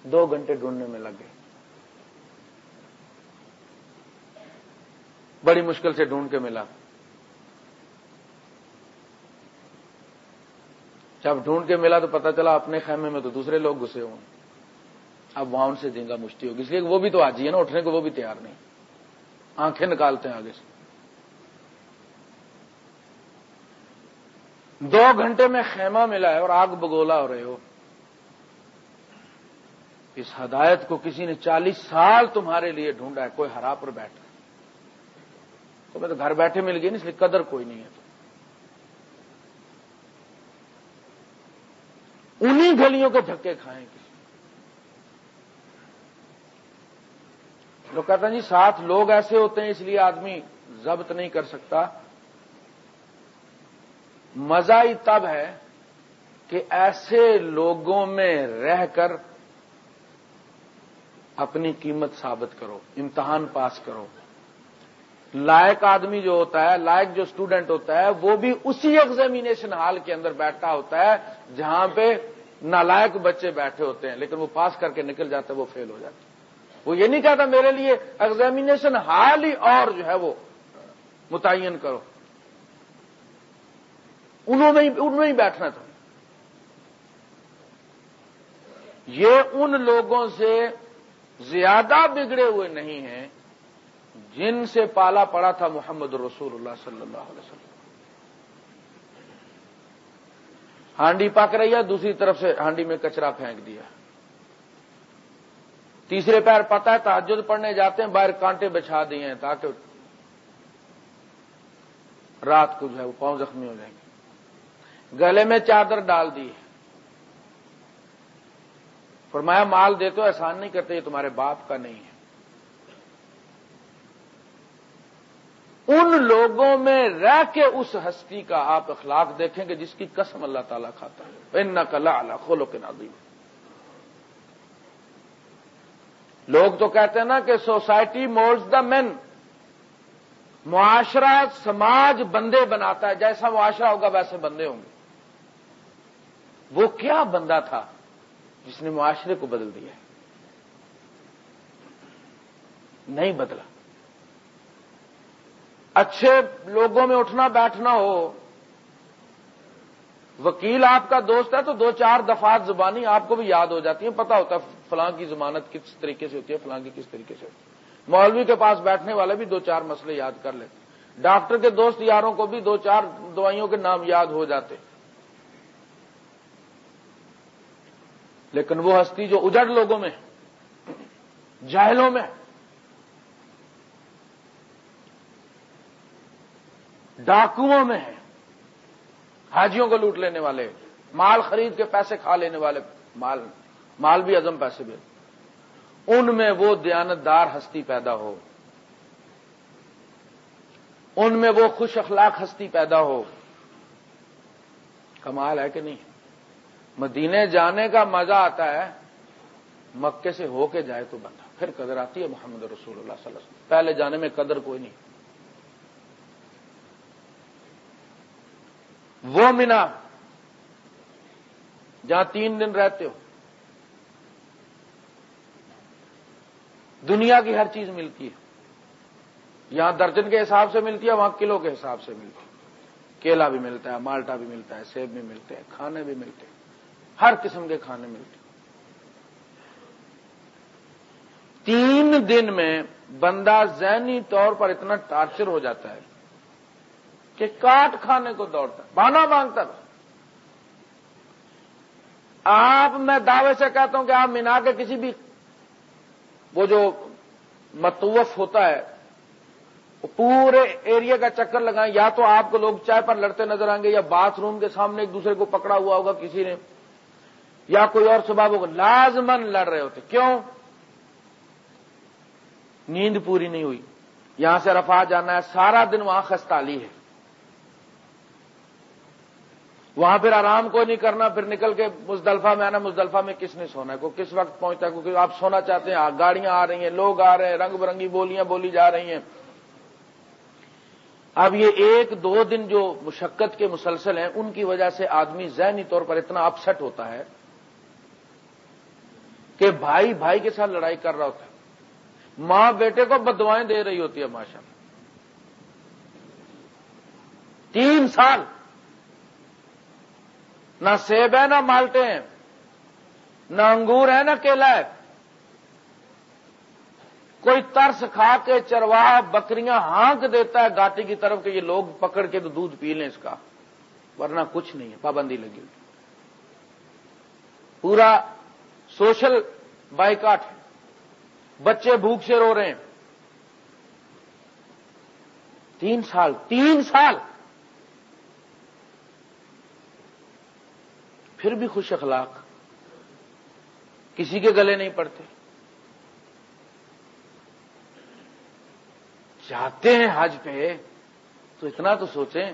دو گھنٹے ڈھونڈنے میں لگ گئے۔ بڑی مشکل سے ڈھونڈ کے ملا۔ جب ڈھونڈ کے ملا تو پتا چلا اپنے خیمے میں تو دوسرے لوگ گھسے ہوں اب وہاں ان سے جنگا مشتی ہوگی۔ اس لیے وہ بھی تو آج ہی ہے نا، اٹھنے کو وہ بھی تیار نہیں۔ آنکھیں نکالتے ہیں آگے سے۔ دو گھنٹے میں خیمہ ملا ہے اور آگ بگولا ہو رہے ہو۔ اس ہدایت کو کسی نے چالیس سال تمہارے لیے ڈھونڈا ہے، کوئی ہرا پر بیٹھا تو میں تو گھر بیٹھے مل گئی نا، اس لیے قدر کوئی نہیں ہے۔ تو انہی گلیوں کے دھکے کھائیں کسی لوگ کہتے ہیں جی ساتھ لوگ ایسے ہوتے ہیں، اس لیے آدمی ضبط نہیں کر سکتا۔ مزہ ہی تب ہے کہ ایسے لوگوں میں رہ کر اپنی قیمت ثابت کرو، امتحان پاس کرو۔ لائق آدمی جو ہوتا ہے، لائق جو اسٹوڈنٹ ہوتا ہے، وہ بھی اسی ایگزامینیشن ہال کے اندر بیٹھا ہوتا ہے جہاں پہ نالائق بچے بیٹھے ہوتے ہیں، لیکن وہ پاس کر کے نکل جاتے ہیں، وہ فیل ہو جاتے وہ یہ نہیں کہتا میرے لیے ایگزامینیشن ہال ہی اور جو ہے وہ متعین کرو۔ انہوں نے انہوں ہی بیٹھنا تھا۔ یہ ان لوگوں سے زیادہ بگڑے ہوئے نہیں ہیں جن سے پالا پڑا تھا محمد رسول اللہ صلی اللہ علیہ وسلم۔ ہانڈی پک رہی ہے، دوسری طرف سے ہانڈی میں کچرا پھینک دیا۔ تیسرے پیر پتا ہے، تحجد پڑھنے جاتے ہیں، باہر کانٹے بچھا دیے ہیں تاکہ رات کو جو ہے وہ پاؤں زخمی ہو جائیں گے۔ گلے میں چادر ڈال دی فرمایا، مال دے تو احسان نہیں کرتے، یہ تمہارے باپ کا نہیں ہے۔ ان لوگوں میں رہ کے اس ہستی کا آپ اخلاق دیکھیں گے جس کی قسم اللہ تعالیٰ کھاتا ہے۔ ان کلا اللہ کھولو کے نازی لوگ تو کہتے ہیں نا کہ سوسائٹی مولڈز دا مین۔ معاشرہ، سماج بندے بناتا ہے، جیسا معاشرہ ہوگا ویسے بندے ہوں گے۔ وہ کیا بندہ تھا جس نے معاشرے کو بدل دیا نہیں بدلا۔ اچھے لوگوں میں اٹھنا بیٹھنا ہو، وکیل آپ کا دوست ہے تو دو چار دفعات زبانی آپ کو بھی یاد ہو جاتی ہیں پتا ہوتا ہے فلاں کی ضمانت کس طریقے سے ہوتی ہے، فلاں کی کس طریقے سے ہوتی ہے۔ مولوی کے پاس بیٹھنے والے بھی دو چار مسئلے یاد کر لیتے۔ ڈاکٹر کے دوست یاروں کو بھی دو چار دوائیوں کے نام یاد ہو جاتے۔ ہیں لیکن وہ ہستی جو اجڑ لوگوں میں، جاہلوں میں، ڈاکوؤں میں ہے حاجیوں کو لوٹ لینے والے، مال خرید کے پیسے کھا لینے والے، مال مال بھی ازم پیسے بھی ان میں وہ دیانتدار ہستی پیدا ہو، ان میں وہ خوش اخلاق ہستی پیدا ہو۔ کمال ہے کہ نہیں؟ مدینے جانے کا مزہ آتا ہے، مکے سے ہو کے جائے تو بندہ۔ پھر قدر آتی ہے محمد رسول اللہ صلی اللہ علیہ وسلم۔ پہلے جانے میں قدر کوئی نہیں۔ وہ مینا جہاں تین دن رہتے ہو۔ دنیا کی ہر چیز ملتی ہے۔ یہاں درجن کے حساب سے ملتی ہے، وہاں کلو کے حساب سے ملتی ہے۔ کیلا بھی ملتا ہے، مالٹا بھی ملتا ہے، سیب بھی ملتے ہیں، کھانے بھی ملتے ہیں۔ ہر قسم کے کھانے ملتے تین دن میں بندہ ذہنی طور پر اتنا ٹارچر ہو جاتا ہے کہ کاٹ کھانے کو دوڑتا بانا مانگتا تھا آپ، میں دعوے سے کہتا ہوں کہ آپ مینا کے کسی بھی وہ جو متوف ہوتا ہے، وہ پورے ایریا کا چکر لگائیں، یا تو آپ کو لوگ چائے پر لڑتے نظر آئیں گے یا باتھ روم کے سامنے ایک دوسرے کو پکڑا ہوا ہوگا کسی نے۔ یا کوئی اور سباب ہو لازمن لڑ رہے ہوتے۔ کیوں؟ نیند پوری نہیں ہوئی۔ یہاں سے رفا جانا ہے، سارا دن وہاں خستالی ہے۔ وہاں پھر آرام کو نہیں کرنا، پھر نکل کے مزدلفہ میں آنا، مزدلفہ میں کس نے سونا ہے؟ کو کس وقت پہنچتا ہے؟ کیونکہ آپ سونا چاہتے ہیں گاڑیاں آ رہی ہیں، لوگ آ رہے ہیں، رنگ برنگی بولیاں بولی جا رہی ہیں۔ اب یہ ایک دو دن جو مشقت کے مسلسل ہیں، ان کی وجہ سے آدمی ذہنی طور پر اتنا اپسٹ ہوتا ہے۔ کہ بھائی بھائی کے ساتھ لڑائی کر رہا ہوتا ہے۔ ماں بیٹے کو بدوائیں دے رہی ہوتی ہے، ماشاء اللہ۔ تین سال۔ نہ سیب ہے، نہ مالٹے ہیں۔ نہ انگور ہے، نہ کیلا ہے۔ کوئی ترس کھا کے چرواہ بکریاں ہانک دیتا ہے گاٹی کی طرف کہ یہ لوگ پکڑ کے تو دودھ پی لیں اس کا۔ ورنہ کچھ نہیں ہے، پابندی لگی ہوئی۔ پورا سوشل بائیکاٹ بچے بھوک سے رو رہے ہیں۔ تین سال تین سال۔ پھر بھی خوش اخلاق۔ کسی کے گلے نہیں پڑتے۔ جاتے ہیں حج پہ۔ تو اتنا تو سوچیں،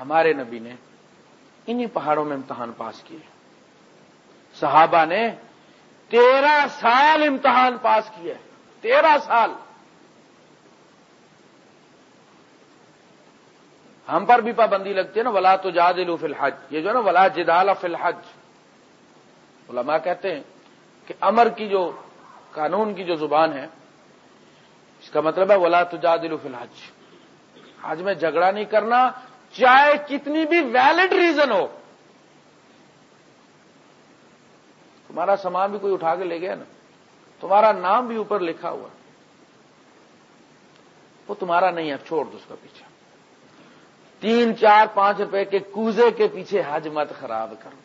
ہمارے نبی نے انہی پہاڑوں میں امتحان پاس کیے۔ صحابہ نے تیرہ سال امتحان پاس کیا تیرہ سال۔ ہم پر بھی پابندی لگتی ہے نا، ولا تو جادلو فی الحج۔ یہ جو ہے نا، ولا جدال فی الحج۔ علماء کہتے ہیں کہ امر کی جو قانون کی جو زبان ہے، اس کا مطلب ہے ولا تو جادلو فی الحج۔ حج میں جھگڑا نہیں کرنا، چاہے کتنی بھی ویلڈ ریزن ہو۔ تمہارا سامان بھی کوئی اٹھا کے لے گیا نا، تمہارا نام بھی اوپر لکھا ہوا۔ وہ تمہارا نہیں ہے چھوڑ دو اس کا پیچھے تین، چار، پانچ روپے کے کوزے کے پیچھے حج مت خراب کرو۔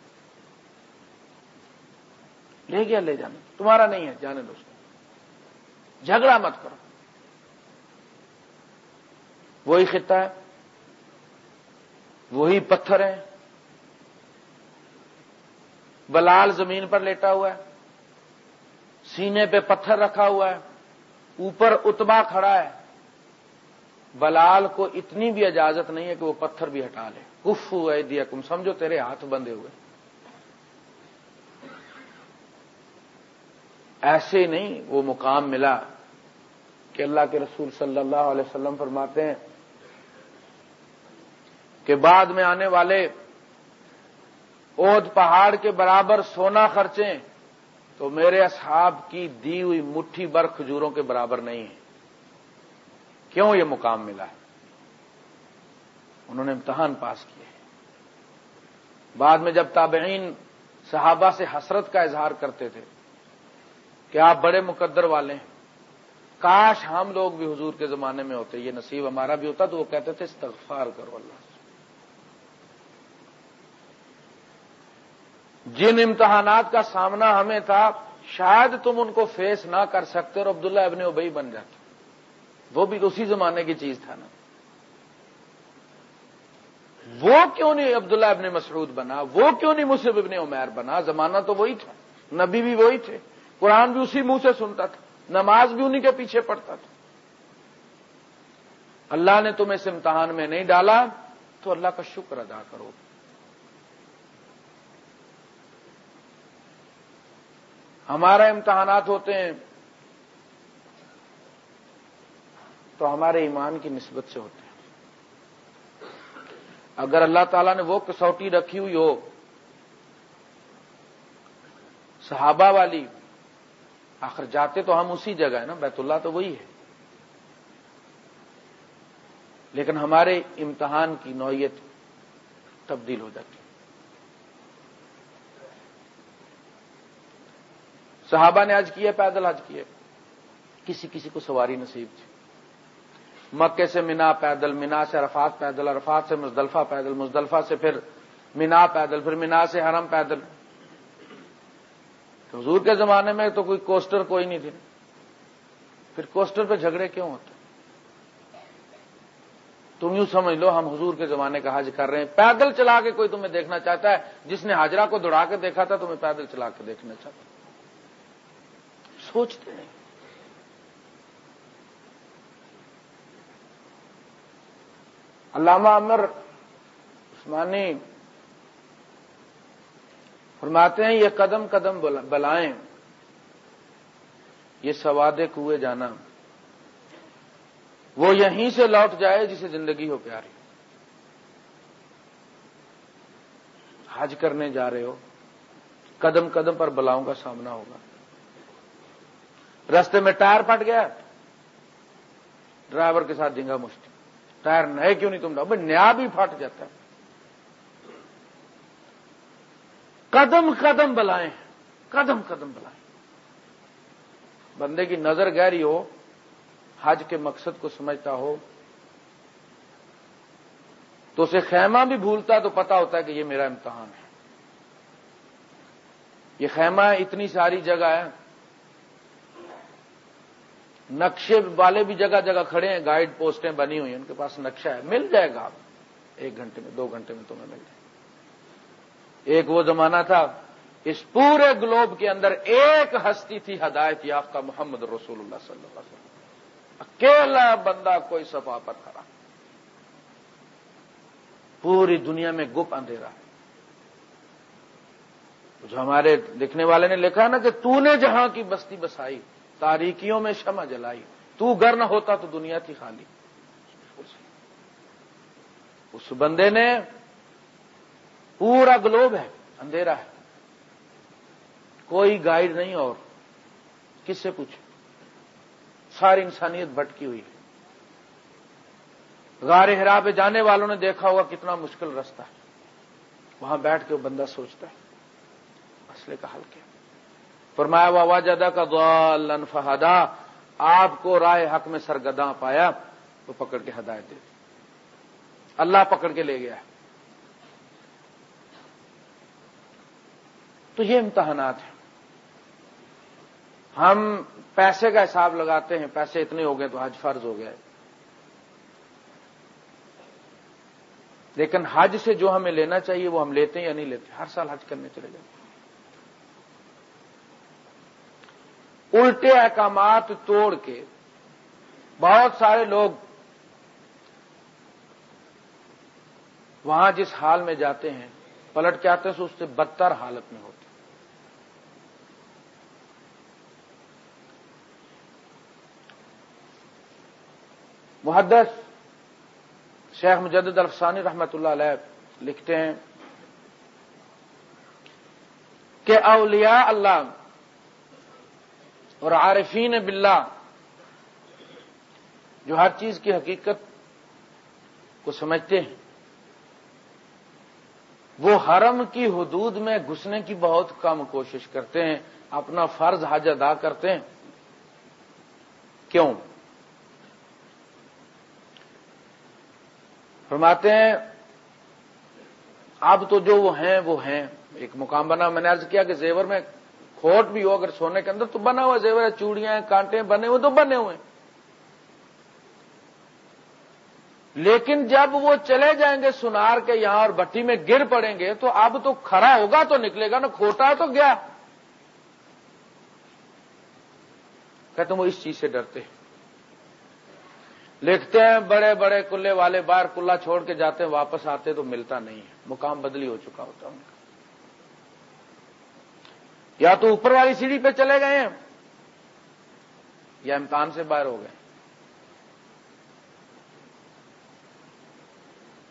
لے گیا، لے جانا۔ تمہارا نہیں ہے، جانے دوستوں جھگڑا مت کرو۔ وہی خطہ ہے، وہی پتھر ہیں۔ بلال زمین پر لیٹا ہوا ہے، سینے پہ پتھر رکھا ہوا ہے، اوپر اتبا کھڑا ہے۔ بلال کو اتنی بھی اجازت نہیں ہے کہ وہ پتھر بھی ہٹا لے۔ کف ہوئے دیا کم سمجھو تیرے ہاتھ بندے ہوئے۔ ایسے نہیں وہ مقام ملا کہ اللہ کے رسول صلی اللہ علیہ وسلم فرماتے ہیں کہ بعد میں آنے والے اود پہاڑ کے برابر سونا خرچیں، تو میرے اصحاب کی دی ہوئی مٹھی بر کھجوروں کے برابر نہیں ہے۔ کیوں یہ مقام ملا ہے؟ انہوں نے امتحان پاس کیے۔ بعد میں جب تابعین صحابہ سے حسرت کا اظہار کرتے تھے کہ آپ بڑے مقدر والے ہیں، کاش ہم لوگ بھی حضور کے زمانے میں ہوتے، یہ نصیب ہمارا بھی ہوتا تو وہ کہتے تھے، استغفار کرو اللہ سے۔ جن امتحانات کا سامنا ہمیں تھا، شاید تم ان کو فیس نہ کر سکتے اور عبداللہ ابن ابئی بن جاتے۔ وہ بھی اسی زمانے کی چیز تھا نا۔ وہ کیوں نہیں عبداللہ ابن مسعود بنا؟ وہ کیوں نہیں مصرف ابن عمیر بنا؟ زمانہ تو وہی تھا۔ نبی بھی وہی تھے۔ قرآن بھی اسی منہ سے سنتا تھا۔ نماز بھی انہی کے پیچھے پڑتا تھا۔ اللہ نے تمہیں اس امتحان میں نہیں ڈالا، تو اللہ کا شکر ادا کرو۔ ہمارے امتحانات ہوتے ہیں، تو ہمارے ایمان کی نسبت سے ہوتے ہیں۔ اگر اللہ تعالیٰ نے وہ کسوٹی رکھی ہوئی ہو، صحابہ والی، آخر جاتے تو ہم اسی جگہ ہے نا، بیت اللہ تو وہی ہے۔ لیکن ہمارے امتحان کی نوعیت تبدیل ہو جاتی۔ صحابہ نے حج کیے، پیدل حج کیے۔ کسی کسی کو سواری نصیب تھی۔ مکے سے مینا پیدل، مینا سے عرفات پیدل، عرفات سے مزدلفہ پیدل، مزدلفہ سے پھر مینا پیدل، پھر مینا سے حرم پیدل۔ تو حضور کے زمانے میں تو کوئی کوسٹر کوئی نہیں تھی۔ پھر کوسٹر پہ جھگڑے کیوں ہوتے؟ تم یوں سمجھ لو، ہم حضور کے زمانے کا حج کر رہے ہیں۔ پیدل چلا کے کوئی تمہیں دیکھنا چاہتا ہے، جس نے حاجرہ کو دوڑا کے دیکھا تھا، تمہیں پیدل چلا کے دیکھنا چاہتا سوچتے نہیں علامہ عمر عثمانی فرماتے ہیں، یہ قدم قدم بلائیں۔ یہ سوادے کوئے جانا۔ وہ یہیں سے لوٹ جائے جسے زندگی ہو پیاری۔ حج کرنے جا رہے ہو۔ قدم قدم پر بلاؤں کا سامنا ہوگا۔ رستے میں ٹائر پھٹ گیا ڈرائیور کے ساتھ جنگا مشکل ٹائر نئے کیوں نہیں تم ڈاؤ؟ بھائی نیا بھی پھٹ جاتا ہے۔ قدم قدم بلائیں۔ قدم قدم بلائیں۔ بندے کی نظر گہری ہو، حج کے مقصد کو سمجھتا ہو۔ تو اسے خیمہ بھی بھولتا ہے تو پتا ہوتا ہے کہ یہ میرا امتحان ہے۔ یہ خیمہ اتنی ساری جگہ ہے۔ نقشے والے بھی جگہ جگہ کھڑے ہیں گائیڈ پوسٹیں بنی ہوئی ہیں، ان کے پاس نقشہ ہے۔ مل جائے گا۔ آپ ایک گھنٹے میں، دو گھنٹے میں تمہیں مل جائے ایک وہ زمانہ تھا، اس پورے گلوب کے اندر ایک ہستی تھی ہدایت یافتہ محمد رسول اللہ صلی اللہ علیہ وسلم۔ اکیلا بندہ کوئی صفا پر کھڑا۔ پوری دنیا میں گپ اندھیرا ہے۔ جو ہمارے لکھنے والے نے لکھا نا کہ تو نے جہاں کی بستی بسائی۔ تاریکیوں میں شمع جلائی۔ تو گر نہ ہوتا تو دنیا تھی خالی۔ اس بندے نے پورا گلوب ہے، اندھیرا ہے۔ کوئی گائیڈ نہیں اور کس سے پوچھ ساری انسانیت بھٹکی ہوئی ہے۔ غار ہرا پہ جانے والوں نے دیکھا ہوگا کتنا مشکل رستہ ہے۔ وہاں بیٹھ کے وہ بندہ سوچتا ہے مسئلے کا حل کیا؟ فرمایا، وا جدا کا دعا فہدا. آپ کو رائے حق میں سرگداں پایا تو پکڑ کے ہدایت دے اللہ پکڑ کے لے گیا۔ تو یہ امتحانات ہیں۔ ہم پیسے کا حساب لگاتے ہیں، پیسے اتنے ہو گئے تو حج فرض ہو گیا۔ لیکن حج سے جو ہمیں لینا چاہیے، وہ ہم لیتے ہیں یا نہیں لیتے؟ ہر سال حج کرنے چلے جاتے ہیں۔ الٹے احکامات توڑ کے بہت سارے لوگ وہاں جس حال میں جاتے ہیں، پلٹ کے آتے ہیں اس سے بدتر حالت میں ہوتے محدث شیخ مجدد الفسانی رحمت اللہ علیہ لکھتے ہیں کہ اولیاء اللہ اور عارفین باللہ، جو ہر چیز کی حقیقت کو سمجھتے ہیں۔ وہ حرم کی حدود میں گھسنے کی بہت کم کوشش کرتے ہیں، اپنا فرض حج ادا کرتے ہیں۔ کیوں؟ فرماتے ہیں، اب تو جو وہ ہیں وہ ہیں۔ ایک مقام بنا، میں نے عرض کیا کہ زیور میں کھوٹ بھی ہو اگر سونے کے اندر تو بنا ہوا زیور ہے، چوڑیاں کانٹے بنے ہوئے تو بنے ہوئے لیکن جب وہ چلے جائیں گے سنار کے یہاں اور بٹی میں گر پڑیں گے تو اب تو کھڑا ہوگا تو نکلے گا نا کھوٹا تو گیا۔ کہتے وہ اس چیز سے ڈرتے لکھتے ہیں، بڑے بڑے کلے والے بار کلا چھوڑ کے جاتے ہیں، واپس آتے تو ملتا نہیں ہے۔ مقام بدلی ہو چکا ہوتا ان کا یا تو اوپر والی سیڑھی پہ چلے گئے ہیں یا امتحان سے باہر ہو گئے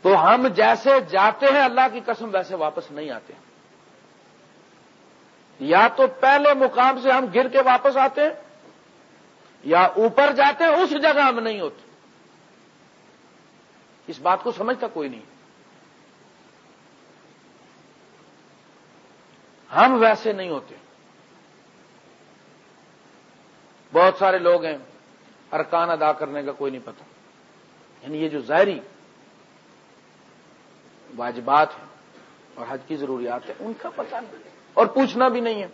تو ہم جیسے جاتے ہیں اللہ کی قسم ویسے واپس نہیں آتے۔ یا تو پہلے مقام سے ہم گر کے واپس آتے ہیں، یا اوپر جاتے ہیں، اس جگہ ہم نہیں ہوتے۔ اس بات کو سمجھتا کوئی نہیں۔ ہم ویسے نہیں ہوتے۔ بہت سارے لوگ ہیں، ارکان ادا کرنے کا کوئی نہیں پتا یعنی یہ جو ظاہری واجبات ہیں اور حج کی ضروریات ہیں، ان کا پتہ نہیں۔ اور پوچھنا بھی نہیں ہے۔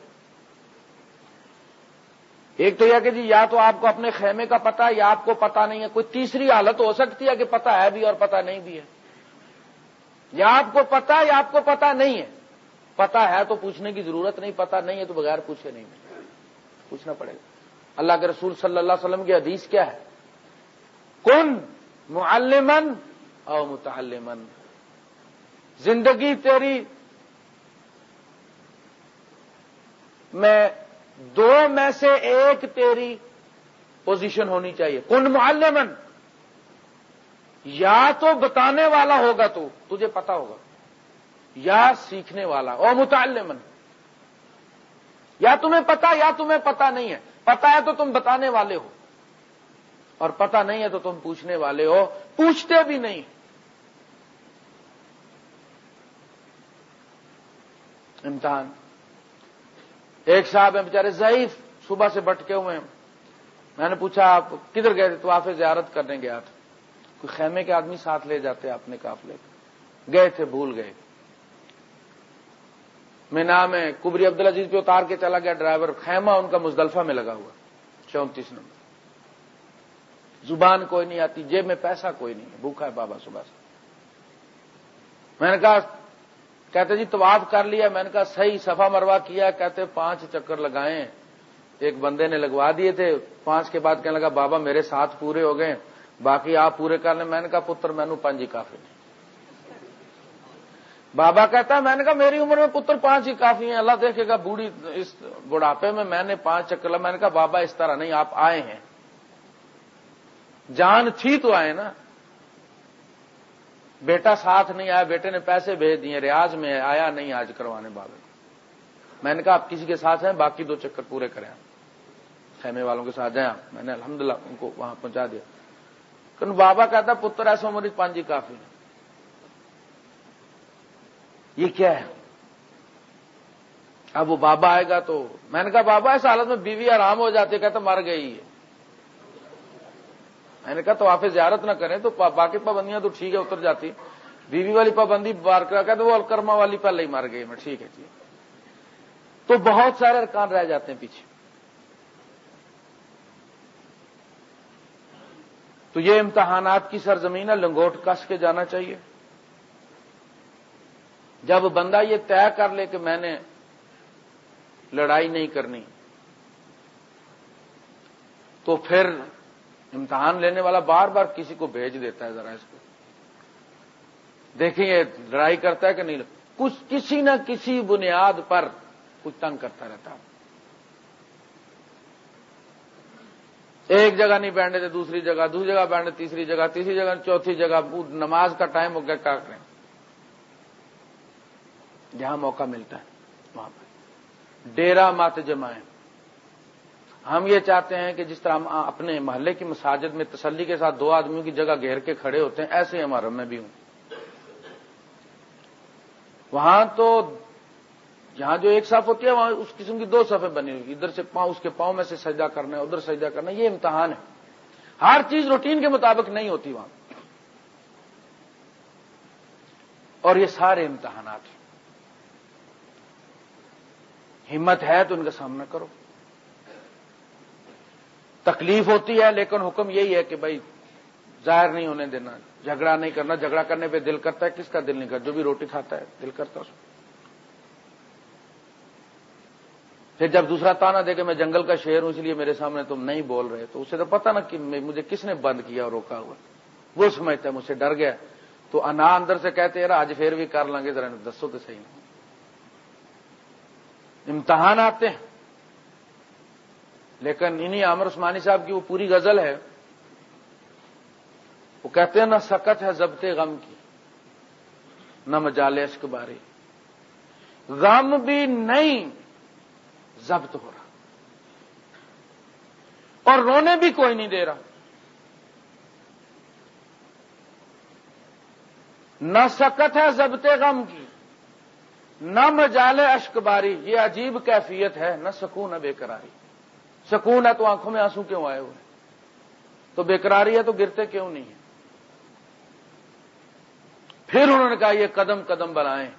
ایک تو یہ کہ جی یا تو آپ کو اپنے خیمے کا پتا یا آپ کو پتا نہیں ہے۔ کوئی تیسری حالت ہو سکتی ہے کہ پتا ہے بھی اور پتا نہیں بھی ہے۔ یا آپ کو پتا یا آپ کو پتا نہیں ہے۔ پتا ہے تو پوچھنے کی ضرورت نہیں، پتا نہیں ہے تو بغیر پوچھے نہیں۔ پوچھنا پڑے گا۔ اللہ کے رسول صلی اللہ علیہ وسلم کی حدیث کیا ہے؟ کن معلمن او متعلمن۔ زندگی تیری میں دو میں سے ایک تیری پوزیشن ہونی چاہیے۔ کن معلمن؟ یا تو بتانے والا ہوگا تو، تجھے پتا ہوگا۔ یا سیکھنے والا، او متعلمن، یا تمہیں پتا، یا تمہیں پتا نہیں ہے۔ پتا ہے تو تم بتانے والے ہو۔ اور پتا نہیں ہے تو تم پوچھنے والے ہو۔ پوچھتے بھی نہیں۔ امتحان۔ ایک صاحب ہیں بےچارے ضعیف، صبح سے بٹکے ہوئے ہیں۔ میں نے پوچھا، آپ کدھر گئے تھے؟ تو آپ زیارت کرنے گیا تھا۔ کوئی خیمے کے آدمی ساتھ لے جاتے اپنے کافلے گئے تھے، بھول گئے۔ میں نام کبری عبد العزیز پہ اتار کے چلا گیا ڈرائیور، خیمہ ان کا مزدلفہ میں لگا ہوا، چونتیس نمبر۔ زبان کوئی نہیں آتی، جیب میں پیسہ کوئی نہیں ہے بھوکا ہے بابا صبح سے۔ میں نے کہا، کہتے جی طواف کر لیا، میں نے کہا صحیح، صفا مروا کیا، کہتے پانچ چکر لگائے ایک بندے نے لگوا دیے تھے، پانچ کے بعد کہنے لگا، بابا میرے ساتھ پورے ہو گئے، باقی آپ پورے کر لیں۔ میں نے کہا، پتر مینو پانچ ہی کافی۔ نہیں بابا کہتا ہے، میں نے کہا، میری عمر میں پتر پانچ ہی کافی ہیں، اللہ دیکھے گا بوڑھی اس بڑھاپے میں میں نے پانچ چکر میں نے کہا، بابا اس طرح نہیں، آپ آئے ہیں۔ جان تھی تو آئے نا۔ بیٹا ساتھ نہیں آیا، بیٹے نے پیسے بھیج دیے، ریاض میں آیا نہیں آج کروانے بابے۔ میں نے کہا، آپ کسی کے ساتھ ہیں؟ باقی دو چکر پورے کریں خیمے والوں کے ساتھ جائیں میں نے الحمدللہ ان کو وہاں پہنچا دیا۔ بابا کہتا پتر ایسا عمر پانچ جی کافی ہے یہ کیا ہے؟ اب وہ بابا آئے گا تو میں نے کہا، بابا، اس حالت میں بیوی آرام ہو جاتی ہے، کہتا مر گئی ہے۔ میں نے کہا، تو آپ زیارت نہ کریں، تو باقی پابندیاں تو ٹھیک ہے، اتر جاتی۔ بیوی والی پابندی بار کرا وہ الکرما والی پہلے ہی مر گئی میں ٹھیک ہے ٹھیک تو بہت سارے ارکان رہ جاتے ہیں پیچھے۔ تو یہ امتحانات کی سرزمین ہے، لنگوٹ کس کے جانا چاہیے؟ جب بندہ یہ طے کر لے کہ میں نے لڑائی نہیں کرنی، تو پھر امتحان لینے والا بار بار کسی کو بھیج دیتا ہے ذرا اس کو۔ دیکھیں یہ لڑائی کرتا ہے کہ نہیں کچھ کسی نہ کسی بنیاد پر کچھ تنگ کرتا رہتا ایک جگہ نہیں بیٹھنے تھے دوسری جگہ دوسری جگہ بیٹھنے تیسری جگہ تیسری جگہ، چوتھی جگہ نماز کا ٹائم ہو گیا، کیا کریں؟ جہاں موقع ملتا ہے، وہاں پر۔ ڈیرا مات جمائیں ہم یہ چاہتے ہیں کہ جس طرح ہم اپنے محلے کی مساجد میں تسلی کے ساتھ دو آدمیوں کی جگہ گھیر کے کھڑے ہوتے ہیں، ایسے ہی ہمارا میں بھی ہوں۔ وہاں تو جہاں جو ایک صف ہوتی ہے، وہاں اس قسم کی دو صفیں بنی ہوئی ادھر سے پاؤں، اس کے پاؤں میں سے سجدہ کرنا ہے، ادھر سجدہ کرنا ہے، یہ امتحان ہے۔ ہر چیز روٹین کے مطابق نہیں ہوتی وہاں۔ اور یہ سارے امتحانات ہیں۔ ہمت ہے تو ان کا سامنا کرو۔ تکلیف ہوتی ہے لیکن حکم یہی ہے کہ بھائی ظاہر نہیں ہونے دینا، جھگڑا نہیں کرنا، جھگڑا کرنے پہ دل کرتا ہے، کس کا دل نہیں کرتا؟ جو بھی روٹی کھاتا ہے، دل کرتا اس پھر جب دوسرا تانا دے کہ میں جنگل کا شہر ہوں، اس لیے میرے سامنے تم نہیں بول رہے، تو اسے تو پتا نا کہ مجھے کس نے بند کیا اور روکا ہوا۔ وہ سمجھتا ہے، مجھ سے ڈر گیا۔ تو انا اندر سے کہتے، یار آج پھر بھی کر لیں گے ذرا دسو تو صحیح۔ امتحان آتے ہیں۔ لیکن انہی عامر عثمانی صاحب کی وہ پوری غزل ہے۔ وہ کہتے ہیں، نہ سکت ہے ضبط غم کی، نہ مجال عشق باری۔ غم بھی نہیں، ضبط ہو رہا۔ اور رونے بھی کوئی نہیں دے رہا۔ نہ سکت ہے ضبط غم کی نہ مجال اشک باری، یہ عجیب کیفیت ہے، نہ سکون ہے بے قراری سکون ہے تو آنکھوں میں آنسو کیوں آئے ہوئے؟ تو بےقراری ہے تو گرتے کیوں نہیں ہیں؟ پھر انہوں نے کہا، یہ قدم قدم بنائیں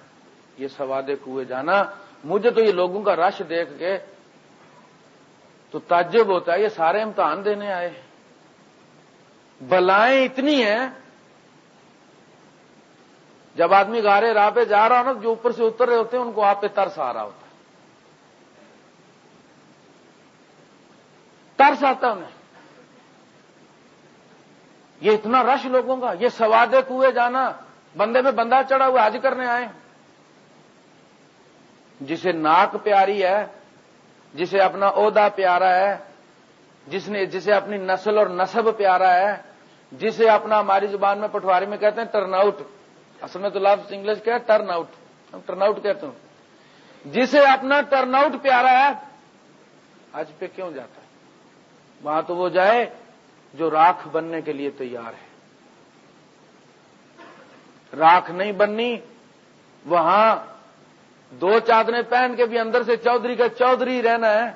یہ سوادے کوئے جانا۔ مجھے تو یہ لوگوں کا رش دیکھ کے تو تعجب ہوتا ہے، یہ سارے امتحان دینے آئے۔ بلائیں اتنی ہیں جب آدمی گارے راہ پہ جا رہا ہو نا، جو اوپر سے اتر رہے ہوتے ہیں، ان کو آپ پہ ترس آ رہا ہوتا ہے۔ ترس آتا انہیں۔ یہ اتنا رش لوگوں کا، یہ سوادے کوئے جانا۔ بندے میں بندہ چڑھا ہوا آج کرنے آئے۔ جسے ناک پیاری ہے، جسے اپنا عہدہ پیارا ہے، جس نے، جسے اپنی نسل اور نصب پیارا ہے، جسے اپنا ہماری زبان میں پٹواری میں کہتے ہیں ٹرن آؤٹ اصل میں تو لفظ انگلش کیا ہے ٹرن آؤٹ ہم ٹرن آؤٹ کہتے ہیں. جسے اپنا ٹرن آؤٹ پیارا ہے، آج پہ کیوں جاتا ہے؟ وہاں تو وہ جائے جو راکھ بننے کے لیے تیار ہے۔ راکھ نہیں بننی، وہاں دو چادریں پہن کے بھی اندر سے چودھری کا چودھری رہنا ہے،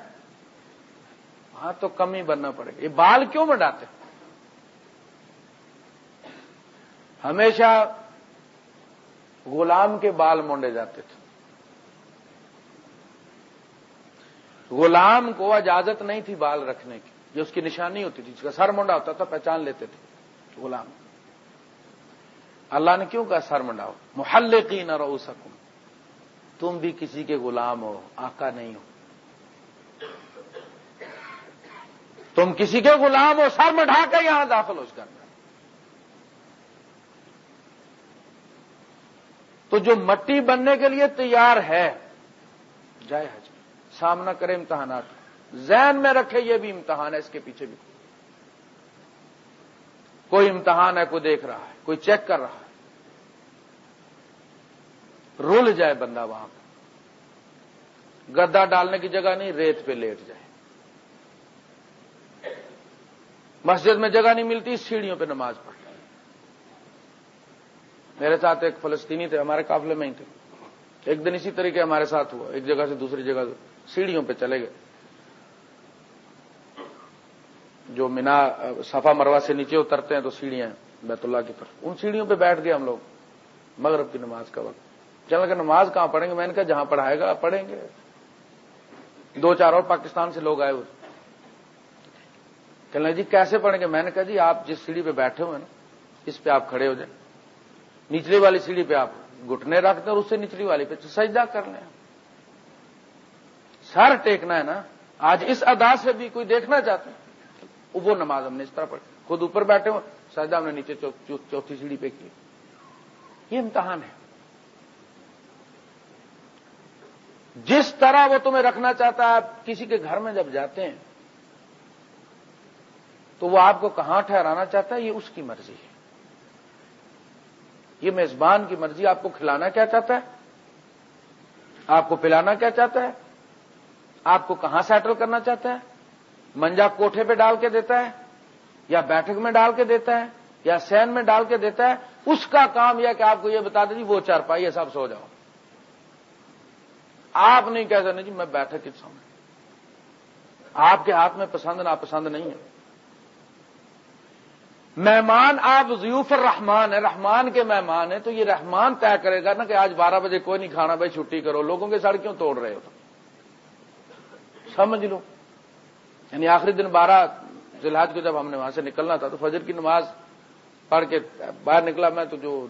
وہاں تو کم ہی بننا پڑے گا۔ یہ بال کیوں بڑھاتے ہمیشہ غلام کے بال مونڈے جاتے تھے۔ غلام کو اجازت نہیں تھی بال رکھنے کی، یہ اس کی نشانی ہوتی تھی اس کا سر منڈا ہوتا تھا، پہچان لیتے تھے غلام۔ اللہ نے کیوں کہا سر منڈاؤ محلے کی نہ رہو سکوں تم بھی کسی کے غلام ہو، آقا نہیں ہو۔ تم کسی کے غلام ہو، سر مڈھا کر یہاں داخل ہو کرنا تو جو مٹی بننے کے لیے تیار ہے، جائے حج۔ سامنا کرے امتحانات۔ ذہن میں رکھے یہ بھی امتحان ہے، اس کے پیچھے بھی۔ کوئی امتحان ہے، کوئی دیکھ رہا ہے، کوئی چیک کر رہا ہے۔ رول جائے بندہ وہاں پہ گدا ڈالنے کی جگہ نہیں، ریت پہ لیٹ جائے۔ مسجد میں جگہ نہیں ملتی، سیڑھیوں پہ نماز پڑھ۔ میرے ساتھ ایک فلسطینی تھے، ہمارے قافلے میں ہی تھے۔ ایک دن اسی طریقے ہمارے ساتھ ہوا، ایک جگہ سے دوسری جگہ سیڑھیوں پہ چلے گئے۔ جو مینا، صفا مروا سے نیچے اترتے ہیں تو سیڑھیاں بیت اللہ کی طرف۔ ان سیڑھیوں پہ بیٹھ گئے ہم لوگ، مغرب کی نماز کا وقت۔ چل کر نماز کہاں پڑھیں گے؟ میں نے کہا جہاں پڑھائے گا پڑھیں گے۔ دو چار اور پاکستان سے لوگ آئے ہوئے۔ کہنے جی کیسے پڑھیں گے؟ میں نے کہا جی آپ جس سیڑھی پہ بیٹھے ہوئے نا، اس پہ آپ کھڑے ہو جائیں۔ نچلی والی سیڑھی پہ آپ گھٹنے رکھتے ہیں اور اس سے نچلی والی پہ سجدہ کر لیں۔ سر ٹیکنا ہے نا، آج اس ادا سے بھی کوئی دیکھنا چاہتے ہیں وہ نماز ہم نے اس طرح پڑھی۔ خود اوپر بیٹھے ہو سجدہ ہم نے نیچے چوتھی سیڑھی پہ کی۔ یہ امتحان ہے۔ جس طرح وہ تمہیں رکھنا چاہتا ہے، آپ کسی کے گھر میں جب جاتے ہیں، تو وہ آپ کو کہاں ٹھہرانا چاہتا ہے، یہ اس کی مرضی ہے۔ یہ میزبان کی مرضی آپ کو کھلانا کیا چاہتا ہے؟ آپ کو پلانا کیا چاہتا ہے؟ آپ کو کہاں سیٹل کرنا چاہتا ہے؟ منجا کوٹھے پہ ڈال کے دیتا ہے؟ یا بیٹھک میں ڈال کے دیتا ہے؟ یا سین میں ڈال کے دیتا ہے؟ اس کا کام یہ کہ آپ کو یہ بتا دیں جی وہ چار پائی سب سو جاؤ۔ آپ نہیں کہہ سکتے جی میں بیٹھک کس سامنے۔ آپ کے ہاتھ میں پسند ناپسند نہیں ہے۔ مہمان، آپ ضیوف الرحمان ہے رحمان کے مہمان ہیں، تو یہ رحمان طے کرے گا نا کہ آج بارہ بجے کوئی نہیں کھانا، بھائی چھٹی کرو، لوگوں کے سڑ کیوں توڑ رہے ہو سمجھ لو۔ یعنی آخری دن بارہ ذلحج کو جب ہم نے وہاں سے نکلنا تھا تو فجر کی نماز پڑھ کے باہر نکلا میں تو جو،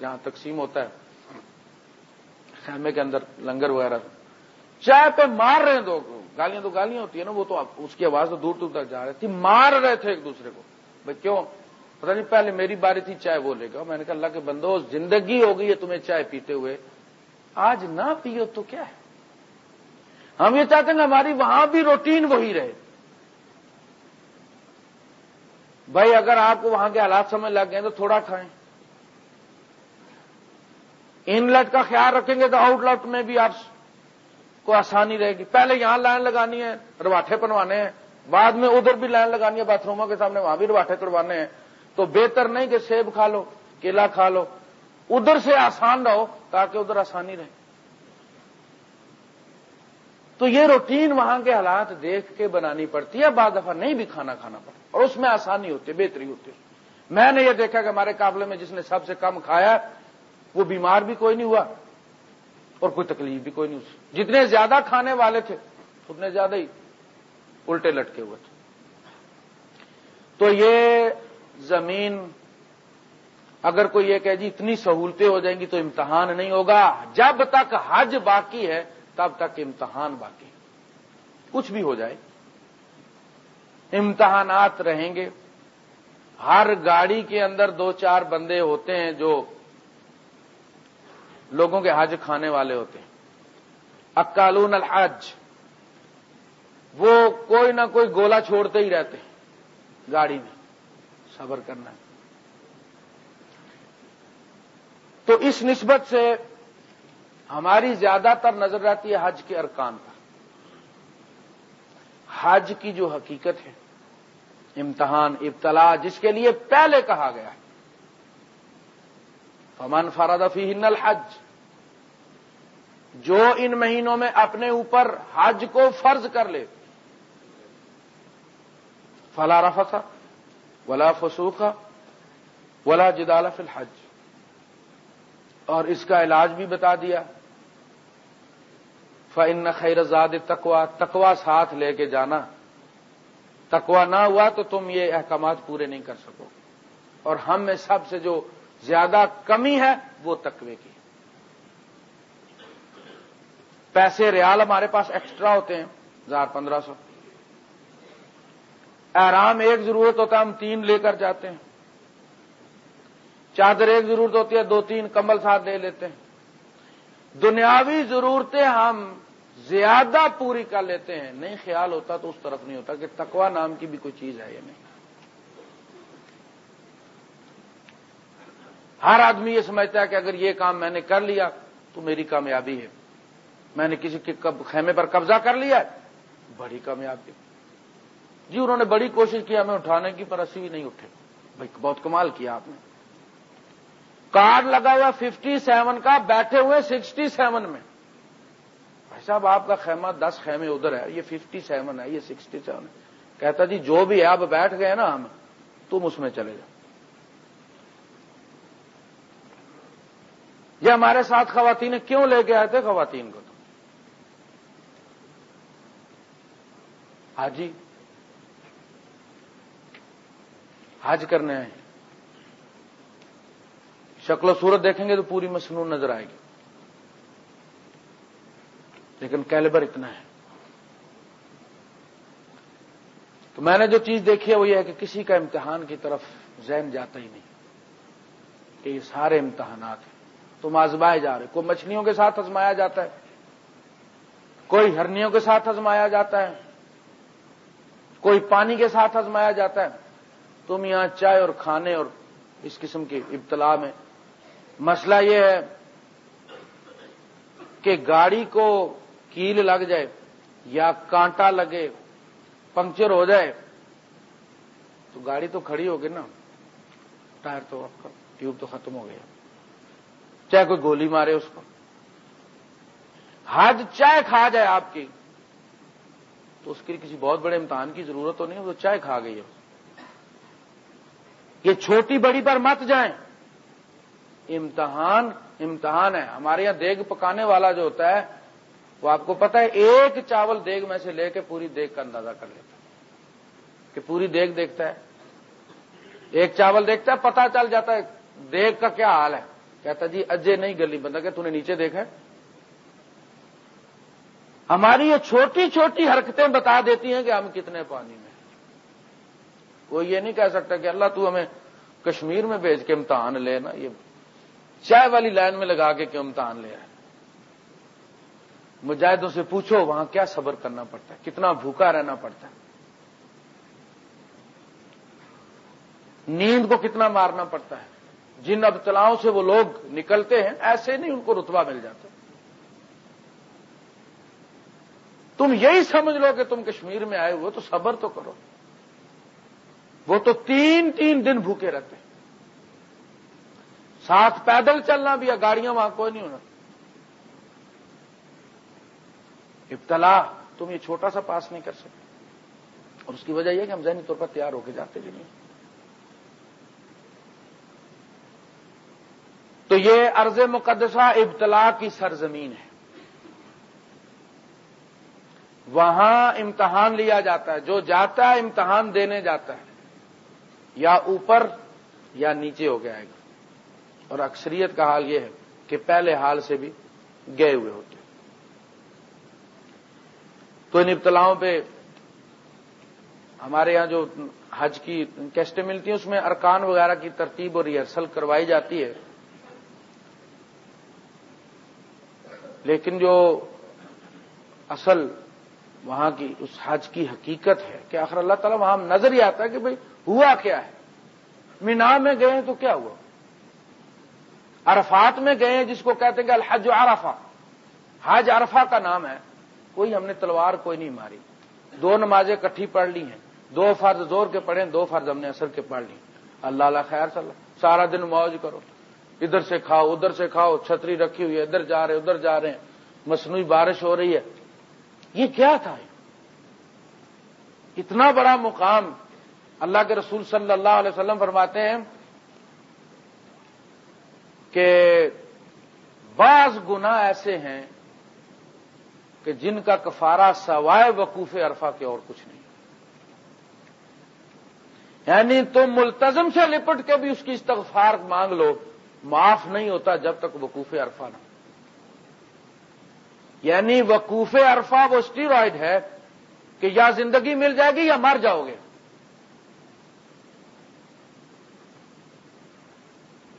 جہاں تقسیم ہوتا ہے، خیمے کے اندر لنگر وغیرہ چائے پہ مار رہے ہیں دو، گالیاں تو گالیاں ہوتی ہیں نا، وہ تو اس کی آواز تو دور دور تک جا رہی تھی، مار رہے تھے ایک دوسرے کو۔ بھائی کیوں؟ پتا نہیں، پہلے میری باری تھی، چائے وہ لے گا۔ میں نے کہا، اللہ کے بندو، زندگی ہو گئی ہے تمہیں چائے پیتے ہوئے۔ آج نہ پیو تو کیا ہے؟ ہم یہ چاہتے ہیں کہ ہماری وہاں بھی روٹین وہی رہے۔ بھائی، اگر آپ کو وہاں کے حالات سمجھ لگ گئے تو تھوڑا کھائیں۔ ان لٹ کا خیال رکھیں گے تو آؤٹ لٹ میں بھی آپ کو آسانی رہے گی۔ پہلے یہاں لائن لگانی ہے رواٹے بنوانے ہیں۔ بعد میں ادھر بھی لائن لگانی ہے باتھ روموں کے سامنے، وہاں بھی رواٹے کروانے ہیں۔ تو بہتر نہیں کہ سیب کھا لو، کیلا کھا لو۔ ادھر سے آسان رہو تاکہ ادھر آسانی رہے۔ تو یہ روٹین وہاں کے حالات دیکھ کے بنانی پڑتی ہے، بعض دفعہ نہیں بھی کھانا کھانا پڑتا۔ اور اس میں آسانی ہوتی ہے، بہتری ہوتی ہے۔ میں نے یہ دیکھا کہ ہمارے قابلے میں جس نے سب سے کم کھایا، وہ بیمار بھی کوئی نہیں ہوا اور کوئی تکلیف بھی کوئی نہیں۔ ہوئی جتنے زیادہ کھانے والے تھے، اتنے زیادہ ہی۔ الٹے لٹکے ہوئے تھے۔ تو یہ زمین اگر کوئی یہ کہ جی اتنی سہولتیں ہو جائیں گی تو امتحان نہیں ہوگا، جب تک حج باقی ہے، تب تک امتحان باقی کچھ بھی ہو جائے۔ امتحانات رہیں گے۔ ہر گاڑی کے اندر دو چار بندے ہوتے ہیں جو لوگوں کے حج کھانے والے ہوتے ہیں۔ اکالون الحج۔ وہ کوئی نہ کوئی گولا چھوڑتے ہی رہتے ہیں گاڑی میں صبر کرنا۔ ہے تو اس نسبت سے ہماری زیادہ تر نظر رہتی ہے حج کے ارکان پر۔ حج کی جو حقیقت ہے، امتحان ابتلا جس کے لیے پہلے کہا گیا ہے۔ فمن فراد فی الحج، جو ان مہینوں میں اپنے اوپر حج کو فرض کر لے فلا رفا ولا فسوخا ولا جدال فی الحج۔ اور اس کا علاج بھی بتا دیا۔ فن خیر زاد تکوا تکوا ساتھ لے کے جانا۔ تکوا نہ ہوا تو تم یہ احکامات پورے نہیں کر سکو۔ اور ہم میں سب سے جو زیادہ کمی ہے وہ تقوی کی۔ پیسے ریال ہمارے پاس ایکسٹرا ہوتے ہیں ہزار پندرہ سو۔ آرام ایک ضرورت ہوتا ہے، ہم تین لے کر جاتے ہیں۔ چادر ایک ضرورت ہوتی ہے، دو تین کمبل ساتھ لے لیتے ہیں۔ دنیاوی ضرورتیں ہم زیادہ پوری کر لیتے ہیں۔ نہیں خیال ہوتا تو اس طرف نہیں ہوتا کہ تکوا نام کی بھی کوئی چیز ہے یا نہیں۔ ہر آدمی یہ سمجھتا ہے کہ اگر یہ کام میں نے کر لیا تو میری کامیابی ہے۔ میں نے کسی کے خیمے پر قبضہ کر لیا بڑی کامیابی۔ جی انہوں نے بڑی کوشش کی ہمیں اٹھانے کی، پر اسی بھی نہیں اٹھے۔ بھائی، بہت کمال کیا آپ نے۔ کارڈ لگا ہوا ففٹی سیون کا، بیٹھے ہوئے سکسٹی سیون میں۔ بھائی صاحب، آپ کا خیمہ دس خیمے ادھر ہے، یہ ففٹی سیون ہے، یہ سکسٹی سیون ہے۔ کہتا جی جو بھی ہے آپ بیٹھ گئے نا ہم، تم اس میں چلے جاؤ۔ یہ ہمارے ساتھ خواتین کیوں لے کے آئے تھے؟ خواتین کو تو۔ حاجی حج کرنے آئے شکل و صورت دیکھیں گے تو پوری مصنون نظر آئے گی۔ لیکن کیلیبر اتنا ہے۔ تو میں نے جو چیز دیکھی ہے وہ یہ ہے کہ کسی کا امتحان کی طرف ذہن جاتا ہی نہیں کہ یہ سارے امتحانات ہیں۔ تم آزمائے جا رہے کوئی مچھلیوں کے ساتھ آزمایا جاتا ہے۔ کوئی ہرنیوں کے ساتھ آزمایا جاتا ہے۔ کوئی پانی کے ساتھ آزمایا جاتا ہے۔ تم یہاں چائے اور کھانے اور اس قسم کی ابتلا میں۔ مسئلہ یہ ہے کہ گاڑی کو کیل لگ جائے یا کانٹا لگے، پنکچر ہو جائے، تو گاڑی تو کھڑی ہوگی نا۔ ٹائر تو آپ کا ٹیوب تو ختم ہو گیا۔ چاہے کوئی گولی مارے اس کو۔ حج چائے کھا جائے آپ کی۔ تو اس کے لیے کسی بہت بڑے امتحان کی ضرورت تو نہیں، وہ چائے کھا گئی ہے۔ یہ چھوٹی بڑی پر مت جائیں۔ امتحان امتحان ہے۔ ہمارے یہاں دیگ پکانے والا جو ہوتا ہے، وہ آپ کو پتا ہے، ایک چاول دیگ میں سے لے کے پوری دیگ کا اندازہ کر لیتا ہے کہ پوری دیگ دیکھتا ہے۔ ایک چاول دیکھتا ہے پتا چل جاتا ہے دیگ کا کیا حال ہے۔ کہتا جی اجے نہیں گلی، بندہ کہ نے نیچے دیکھا ہماری یہ چھوٹی چھوٹی حرکتیں بتا دیتی ہیں کہ ہم کتنے پانی میں وہ یہ نہیں کہہ سکتا کہ اللہ تو ہمیں کشمیر میں بھیج کے امتحان لے نا، یہ چائے والی لائن میں لگا کے کیوں امتحان لے آئے؟ مجاہدوں سے پوچھو، وہاں کیا صبر کرنا پڑتا ہے؟ کتنا بھوکا رہنا پڑتا ہے؟ نیند کو کتنا مارنا پڑتا ہے؟ جن ابتلاؤں سے وہ لوگ نکلتے ہیں، ایسے نہیں ان کو رتبہ مل جاتا۔ تم یہی سمجھ لو کہ تم کشمیر میں آئے ہوئے تو صبر تو کرو۔ وہ تو تین تین دن بھوکے رہتے ہیں۔ ساتھ پیدل چلنا بھی ہے گاڑیاں وہاں کوئی نہیں ہونا۔ ابتلا، تم یہ چھوٹا سا پاس نہیں کر سکتے۔ اور اس کی وجہ یہ کہ ہم ذہنی طور پر تیار ہو کے جاتے بھی نہیں۔ تو یہ ارض مقدسہ ابتلا کی سرزمین ہے۔ وہاں امتحان لیا جاتا ہے۔ جو جاتا ہے امتحان دینے جاتا ہے۔ یا اوپر یا نیچے ہو گیا گا اور اکثریت کا حال یہ ہے کہ پہلے حال سے بھی گئے ہوئے ہوتے تو ان ابتلاؤں پہ ہمارے یہاں جو حج کی کیسٹیں ملتی ہیں، اس میں ارکان وغیرہ کی ترتیب اور ریہرسل کروائی جاتی ہے۔ لیکن جو اصل وہاں کی اس حج کی حقیقت ہے کہ آخر اللہ تعالیٰ وہاں نظر ہی آتا ہے کہ بھئی ہوا کیا ہے؟ مینا میں گئے ہیں تو کیا ہوا؟ عرفات میں گئے ہیں جس کو کہتے ہیں کہ الحج عرفہ۔ حج عرفہ کا نام ہے۔ کوئی ہم نے تلوار کوئی نہیں ماری۔ دو نمازیں کٹھی پڑھ لی ہیں۔ دو فرض زور کے پڑھے دو فرض ہم نے اثر کے پڑھ لی اللہ اللہ خیر صلی اللہ۔ سارا دن موج کرو۔ ادھر سے کھاؤ، ادھر سے کھاؤ، چھتری رکھی ہوئی ہے، ادھر جا رہے ادھر جا رہے ہیں۔ مصنوعی بارش ہو رہی ہے۔ یہ کیا تھا؟ اتنا بڑا مقام اللہ کے رسول صلی اللہ علیہ وسلم فرماتے ہیں کہ بعض گنا ایسے ہیں کہ جن کا کفارہ سوائے وقوف عرفہ کے اور کچھ نہیں۔ یعنی تم ملتظم سے لپٹ کے بھی اس کی استغفار مانگ لو، معاف نہیں ہوتا جب تک وقوف عرفہ نہ یعنی وقوف عرفہ وہ اسٹیرائڈ ہے کہ یا زندگی مل جائے گی یا مر جاؤ گے۔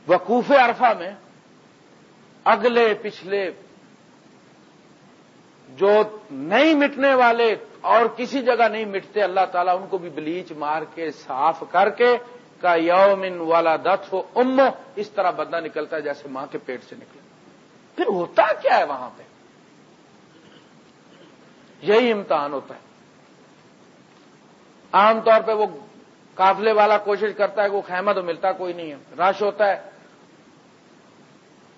وقوف عرفہ میں اگلے پچھلے جو نہیں مٹنے والے اور کسی جگہ نہیں مٹتے، اللہ تعالیٰ ان کو بھی بلیچ مار کے، صاف کر کے، کا یومن والا دت ہو ام اس طرح بدلہ نکلتا ہے جیسے ماں کے پیٹ سے نکلے۔ پھر ہوتا کیا ہے وہاں پہ؟ یہی امتحان ہوتا ہے۔ عام طور پہ وہ قافلے والا کوشش کرتا ہے کہ وہ خیمہ تو ملتا کوئی نہیں ہے۔ رش ہوتا ہے۔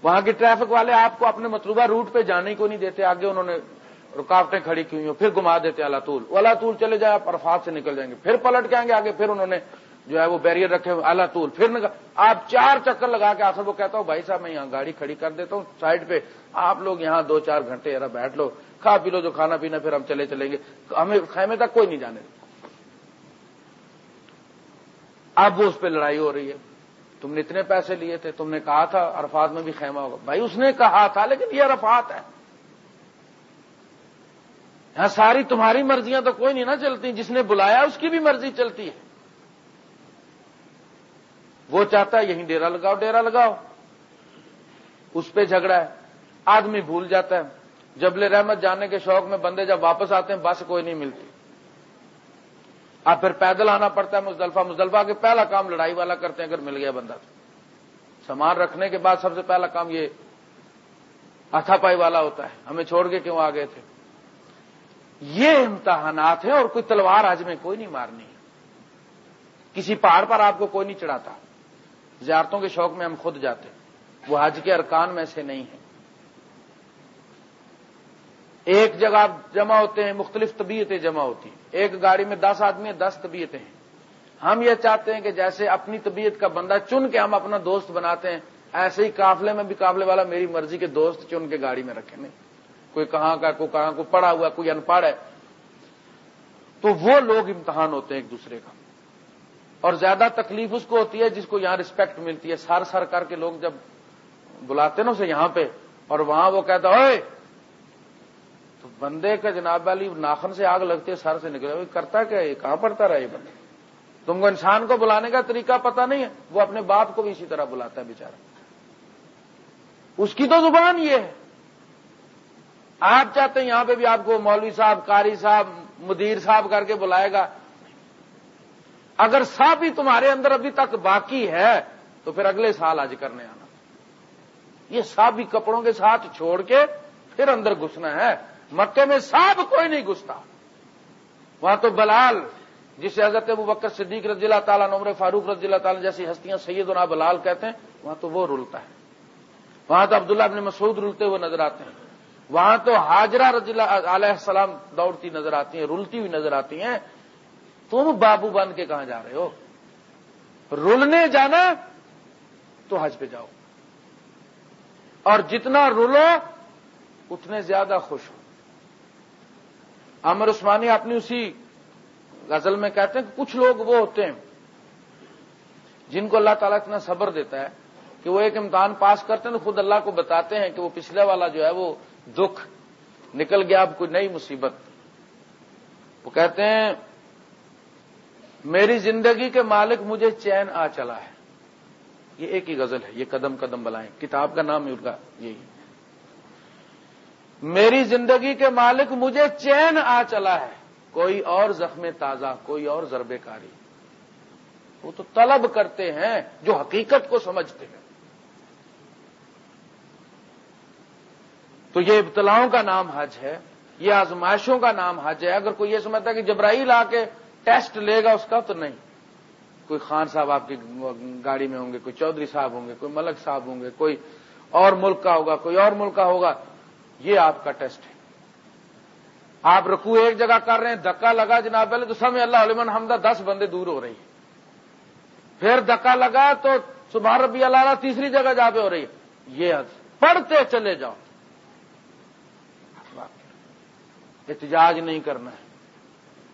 وہاں کے ٹریفک والے آپ کو اپنے مطلوبہ روٹ پہ جانے کو نہیں دیتے، آگے انہوں نے رکاوٹیں کھڑی کی ہوئی ہیں، پھر گما دیتے اللہ طول۔ اللہ طول چلے جائے، آپ عرفات سے نکل جائیں گے۔ پھر پلٹ کے آئیں گے، آگے پھر انہوں نے جو ہے وہ بیریئر رکھے ہوئے اللہ طول، پھر آپ چار چکر لگا کے آخر وہ کہتا ہوں، بھائی صاحب، میں یہاں گاڑی کھڑی کر دیتا ہوں، سائڈ پہ آپ لوگ یہاں دو چار گھنٹے ذرا بیٹھ لو، کھا پی لو، جو کھانا پینا، پھر ہم چلے چلیں گے۔ ہمیں خیمے تک کوئی نہیں جانے اب وہ اس پہ لڑائی ہو رہی ہے۔ تم نے اتنے پیسے لیے تھے، تم نے کہا تھا عرفات میں بھی خیمہ ہوگا۔ بھائی، اس نے کہا تھا، لیکن یہ عرفات ہے یہاں ساری تمہاری مرضیاں تو کوئی نہیں نہ چلتی، جس نے بلایا اس کی بھی مرضی چلتی ہے۔ وہ چاہتا ہے یہیں ڈیرا لگاؤ ڈیرا لگاؤ۔ اس پہ جھگڑا ہے۔ آدمی بھول جاتا ہے۔ جبل رحمت جانے کے شوق میں بندے جب واپس آتے ہیں، بس کوئی نہیں ملتی۔ اب پھر پیدل آنا پڑتا ہے مزدلفہ۔ مزدلفہ کے پہلا کام لڑائی والا کرتے ہیں، اگر مل گیا بندہ تو۔ سامان رکھنے کے بعد سب سے پہلا کام یہ ہاتھا پائی والا ہوتا ہے۔ ہمیں چھوڑ کے کیوں آ گئے تھے؟ یہ امتحانات ہیں اور کوئی تلوار آج میں کوئی نہیں مارنی۔ کسی پہاڑ پر آپ کو کوئی نہیں چڑھاتا۔ زیارتوں کے شوق میں ہم خود جاتے وہ حج کے ارکان میں سے نہیں ہیں۔ ایک جگہ جمع ہوتے ہیں، مختلف طبیعتیں جمع ہوتی ہیں۔ ایک گاڑی میں دس آدمی ہیں، دس طبیعتیں ہیں۔ ہم یہ چاہتے ہیں کہ جیسے اپنی طبیعت کا بندہ چن کے ہم اپنا دوست بناتے ہیں، ایسے ہی قافلے میں بھی قافلے والا میری مرضی کے دوست چن کے گاڑی میں رکھے۔ نہیں، کوئی کہاں کا، کوئی کہاں کو پڑا ہوا، کوئی ان پڑھ ہے۔ تو وہ لوگ امتحان ہوتے ہیں ایک دوسرے کا۔ اور زیادہ تکلیف اس کو ہوتی ہے جس کو یہاں رسپیکٹ ملتی ہے۔ سر سر کر کے لوگ جب بلاتے نا اسے یہاں پہ، اور وہاں وہ کہتا ہوئے تو بندے کا جناب والی ناخن سے آگ لگتی ہے سر سے نکلے کرتا کیا یہ کہاں پڑتا رہا یہ بندے تم کو انسان کو بلانے کا طریقہ پتا نہیں ہے۔ وہ اپنے باپ کو بھی اسی طرح بلاتا ہے بےچارا اس کی تو زبان یہ ہے۔ آپ چاہتے ہیں یہاں پہ بھی آپ کو مولوی صاحب، قاری صاحب، مدیر صاحب کر کے بلائے گا۔ اگر صاحب ہی تمہارے اندر ابھی تک باقی ہے، تو پھر اگلے سال آج کرنے آنا۔ یہ صاحب بھی کپڑوں کے ساتھ چھوڑ کے پھر اندر گھسنا ہے۔ مکے میں صاحب کوئی نہیں گھستا۔ وہاں تو بلال، جسے حضرت ابو بکر صدیق رضی اللہ تعالیٰ نمر فاروق رضی اللہ تعالیٰ جیسی ہستیاں سید بلال کہتے ہیں، وہاں تو وہ رولتا ہے۔ وہاں تو عبداللہ ابن مسعود رولتے ہوئے نظر آتے ہیں۔ وہاں تو حاجرہ رضی اللہ علیہ السلام دوڑتی نظر آتی ہیں، رلتی ہوئی نظر آتی ہیں۔ تم بابو بن کے کہاں جا رہے ہو؟ رولنے جانا تو حج پہ جاؤ۔ اور جتنا رولو اتنے زیادہ خوش ہو۔ امر عثمانی اپنی اسی غزل میں کہتے ہیں کہ کچھ لوگ وہ ہوتے ہیں جن کو اللہ تعالیٰ اتنا صبر دیتا ہے کہ وہ ایک امتحان پاس کرتے ہیں تو خود اللہ کو بتاتے ہیں کہ وہ پچھلے والا جو ہے وہ دکھ، نکل گیا، اب کوئی نئی مصیبت۔ وہ کہتے ہیں میری زندگی کے مالک مجھے چین آ چلا ہے۔ یہ ایک ہی غزل ہے، یہ قدم قدم بلائیں۔ کتاب کا نام ان کا یہی۔ میری زندگی کے مالک مجھے چین آ چلا ہے۔ کوئی اور زخم تازہ، کوئی اور ضرب کاری۔ وہ تو طلب کرتے ہیں جو حقیقت کو سمجھتے ہیں۔ تو یہ ابتلاؤں کا نام حج ہے، یہ آزمائشوں کا نام حج ہے۔ اگر کوئی یہ سمجھتا ہے کہ جبرائیل آ کے ٹیسٹ لے گا اس کا تو نہیں۔ کوئی خان صاحب آپ کی گاڑی میں ہوں گے، کوئی چودھری صاحب ہوں گے، کوئی ملک صاحب ہوں گے، کوئی اور ملک کا ہوگا، کوئی اور ملک کا ہوگا، یہ آپ کا ٹیسٹ ہے۔ آپ رکو ایک جگہ کر رہے ہیں دکا لگا جناب، پہلے تو سمے اللہ علیہ حمدہ دس بندے دور ہو رہی ہے پھر دکا لگا تو صبح ربی اللہ تیسری جگہ جا پہ ہو رہی ہے۔ یہ پڑھتے چلے جاؤ۔ احتجاج نہیں کرنا ہے۔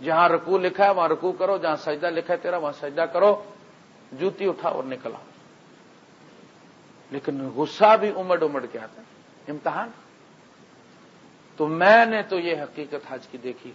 جہاں رکو لکھا ہے وہاں رکو کرو، جہاں سجدہ لکھا ہے تیرا وہاں سجدہ کرو۔ جوتی اٹھا اور نکلا۔ لیکن غصہ بھی امڑ امڑ کے آتا ہے۔ امتحان۔ تو میں نے تو یہ حقیقت حج کی دیکھی۔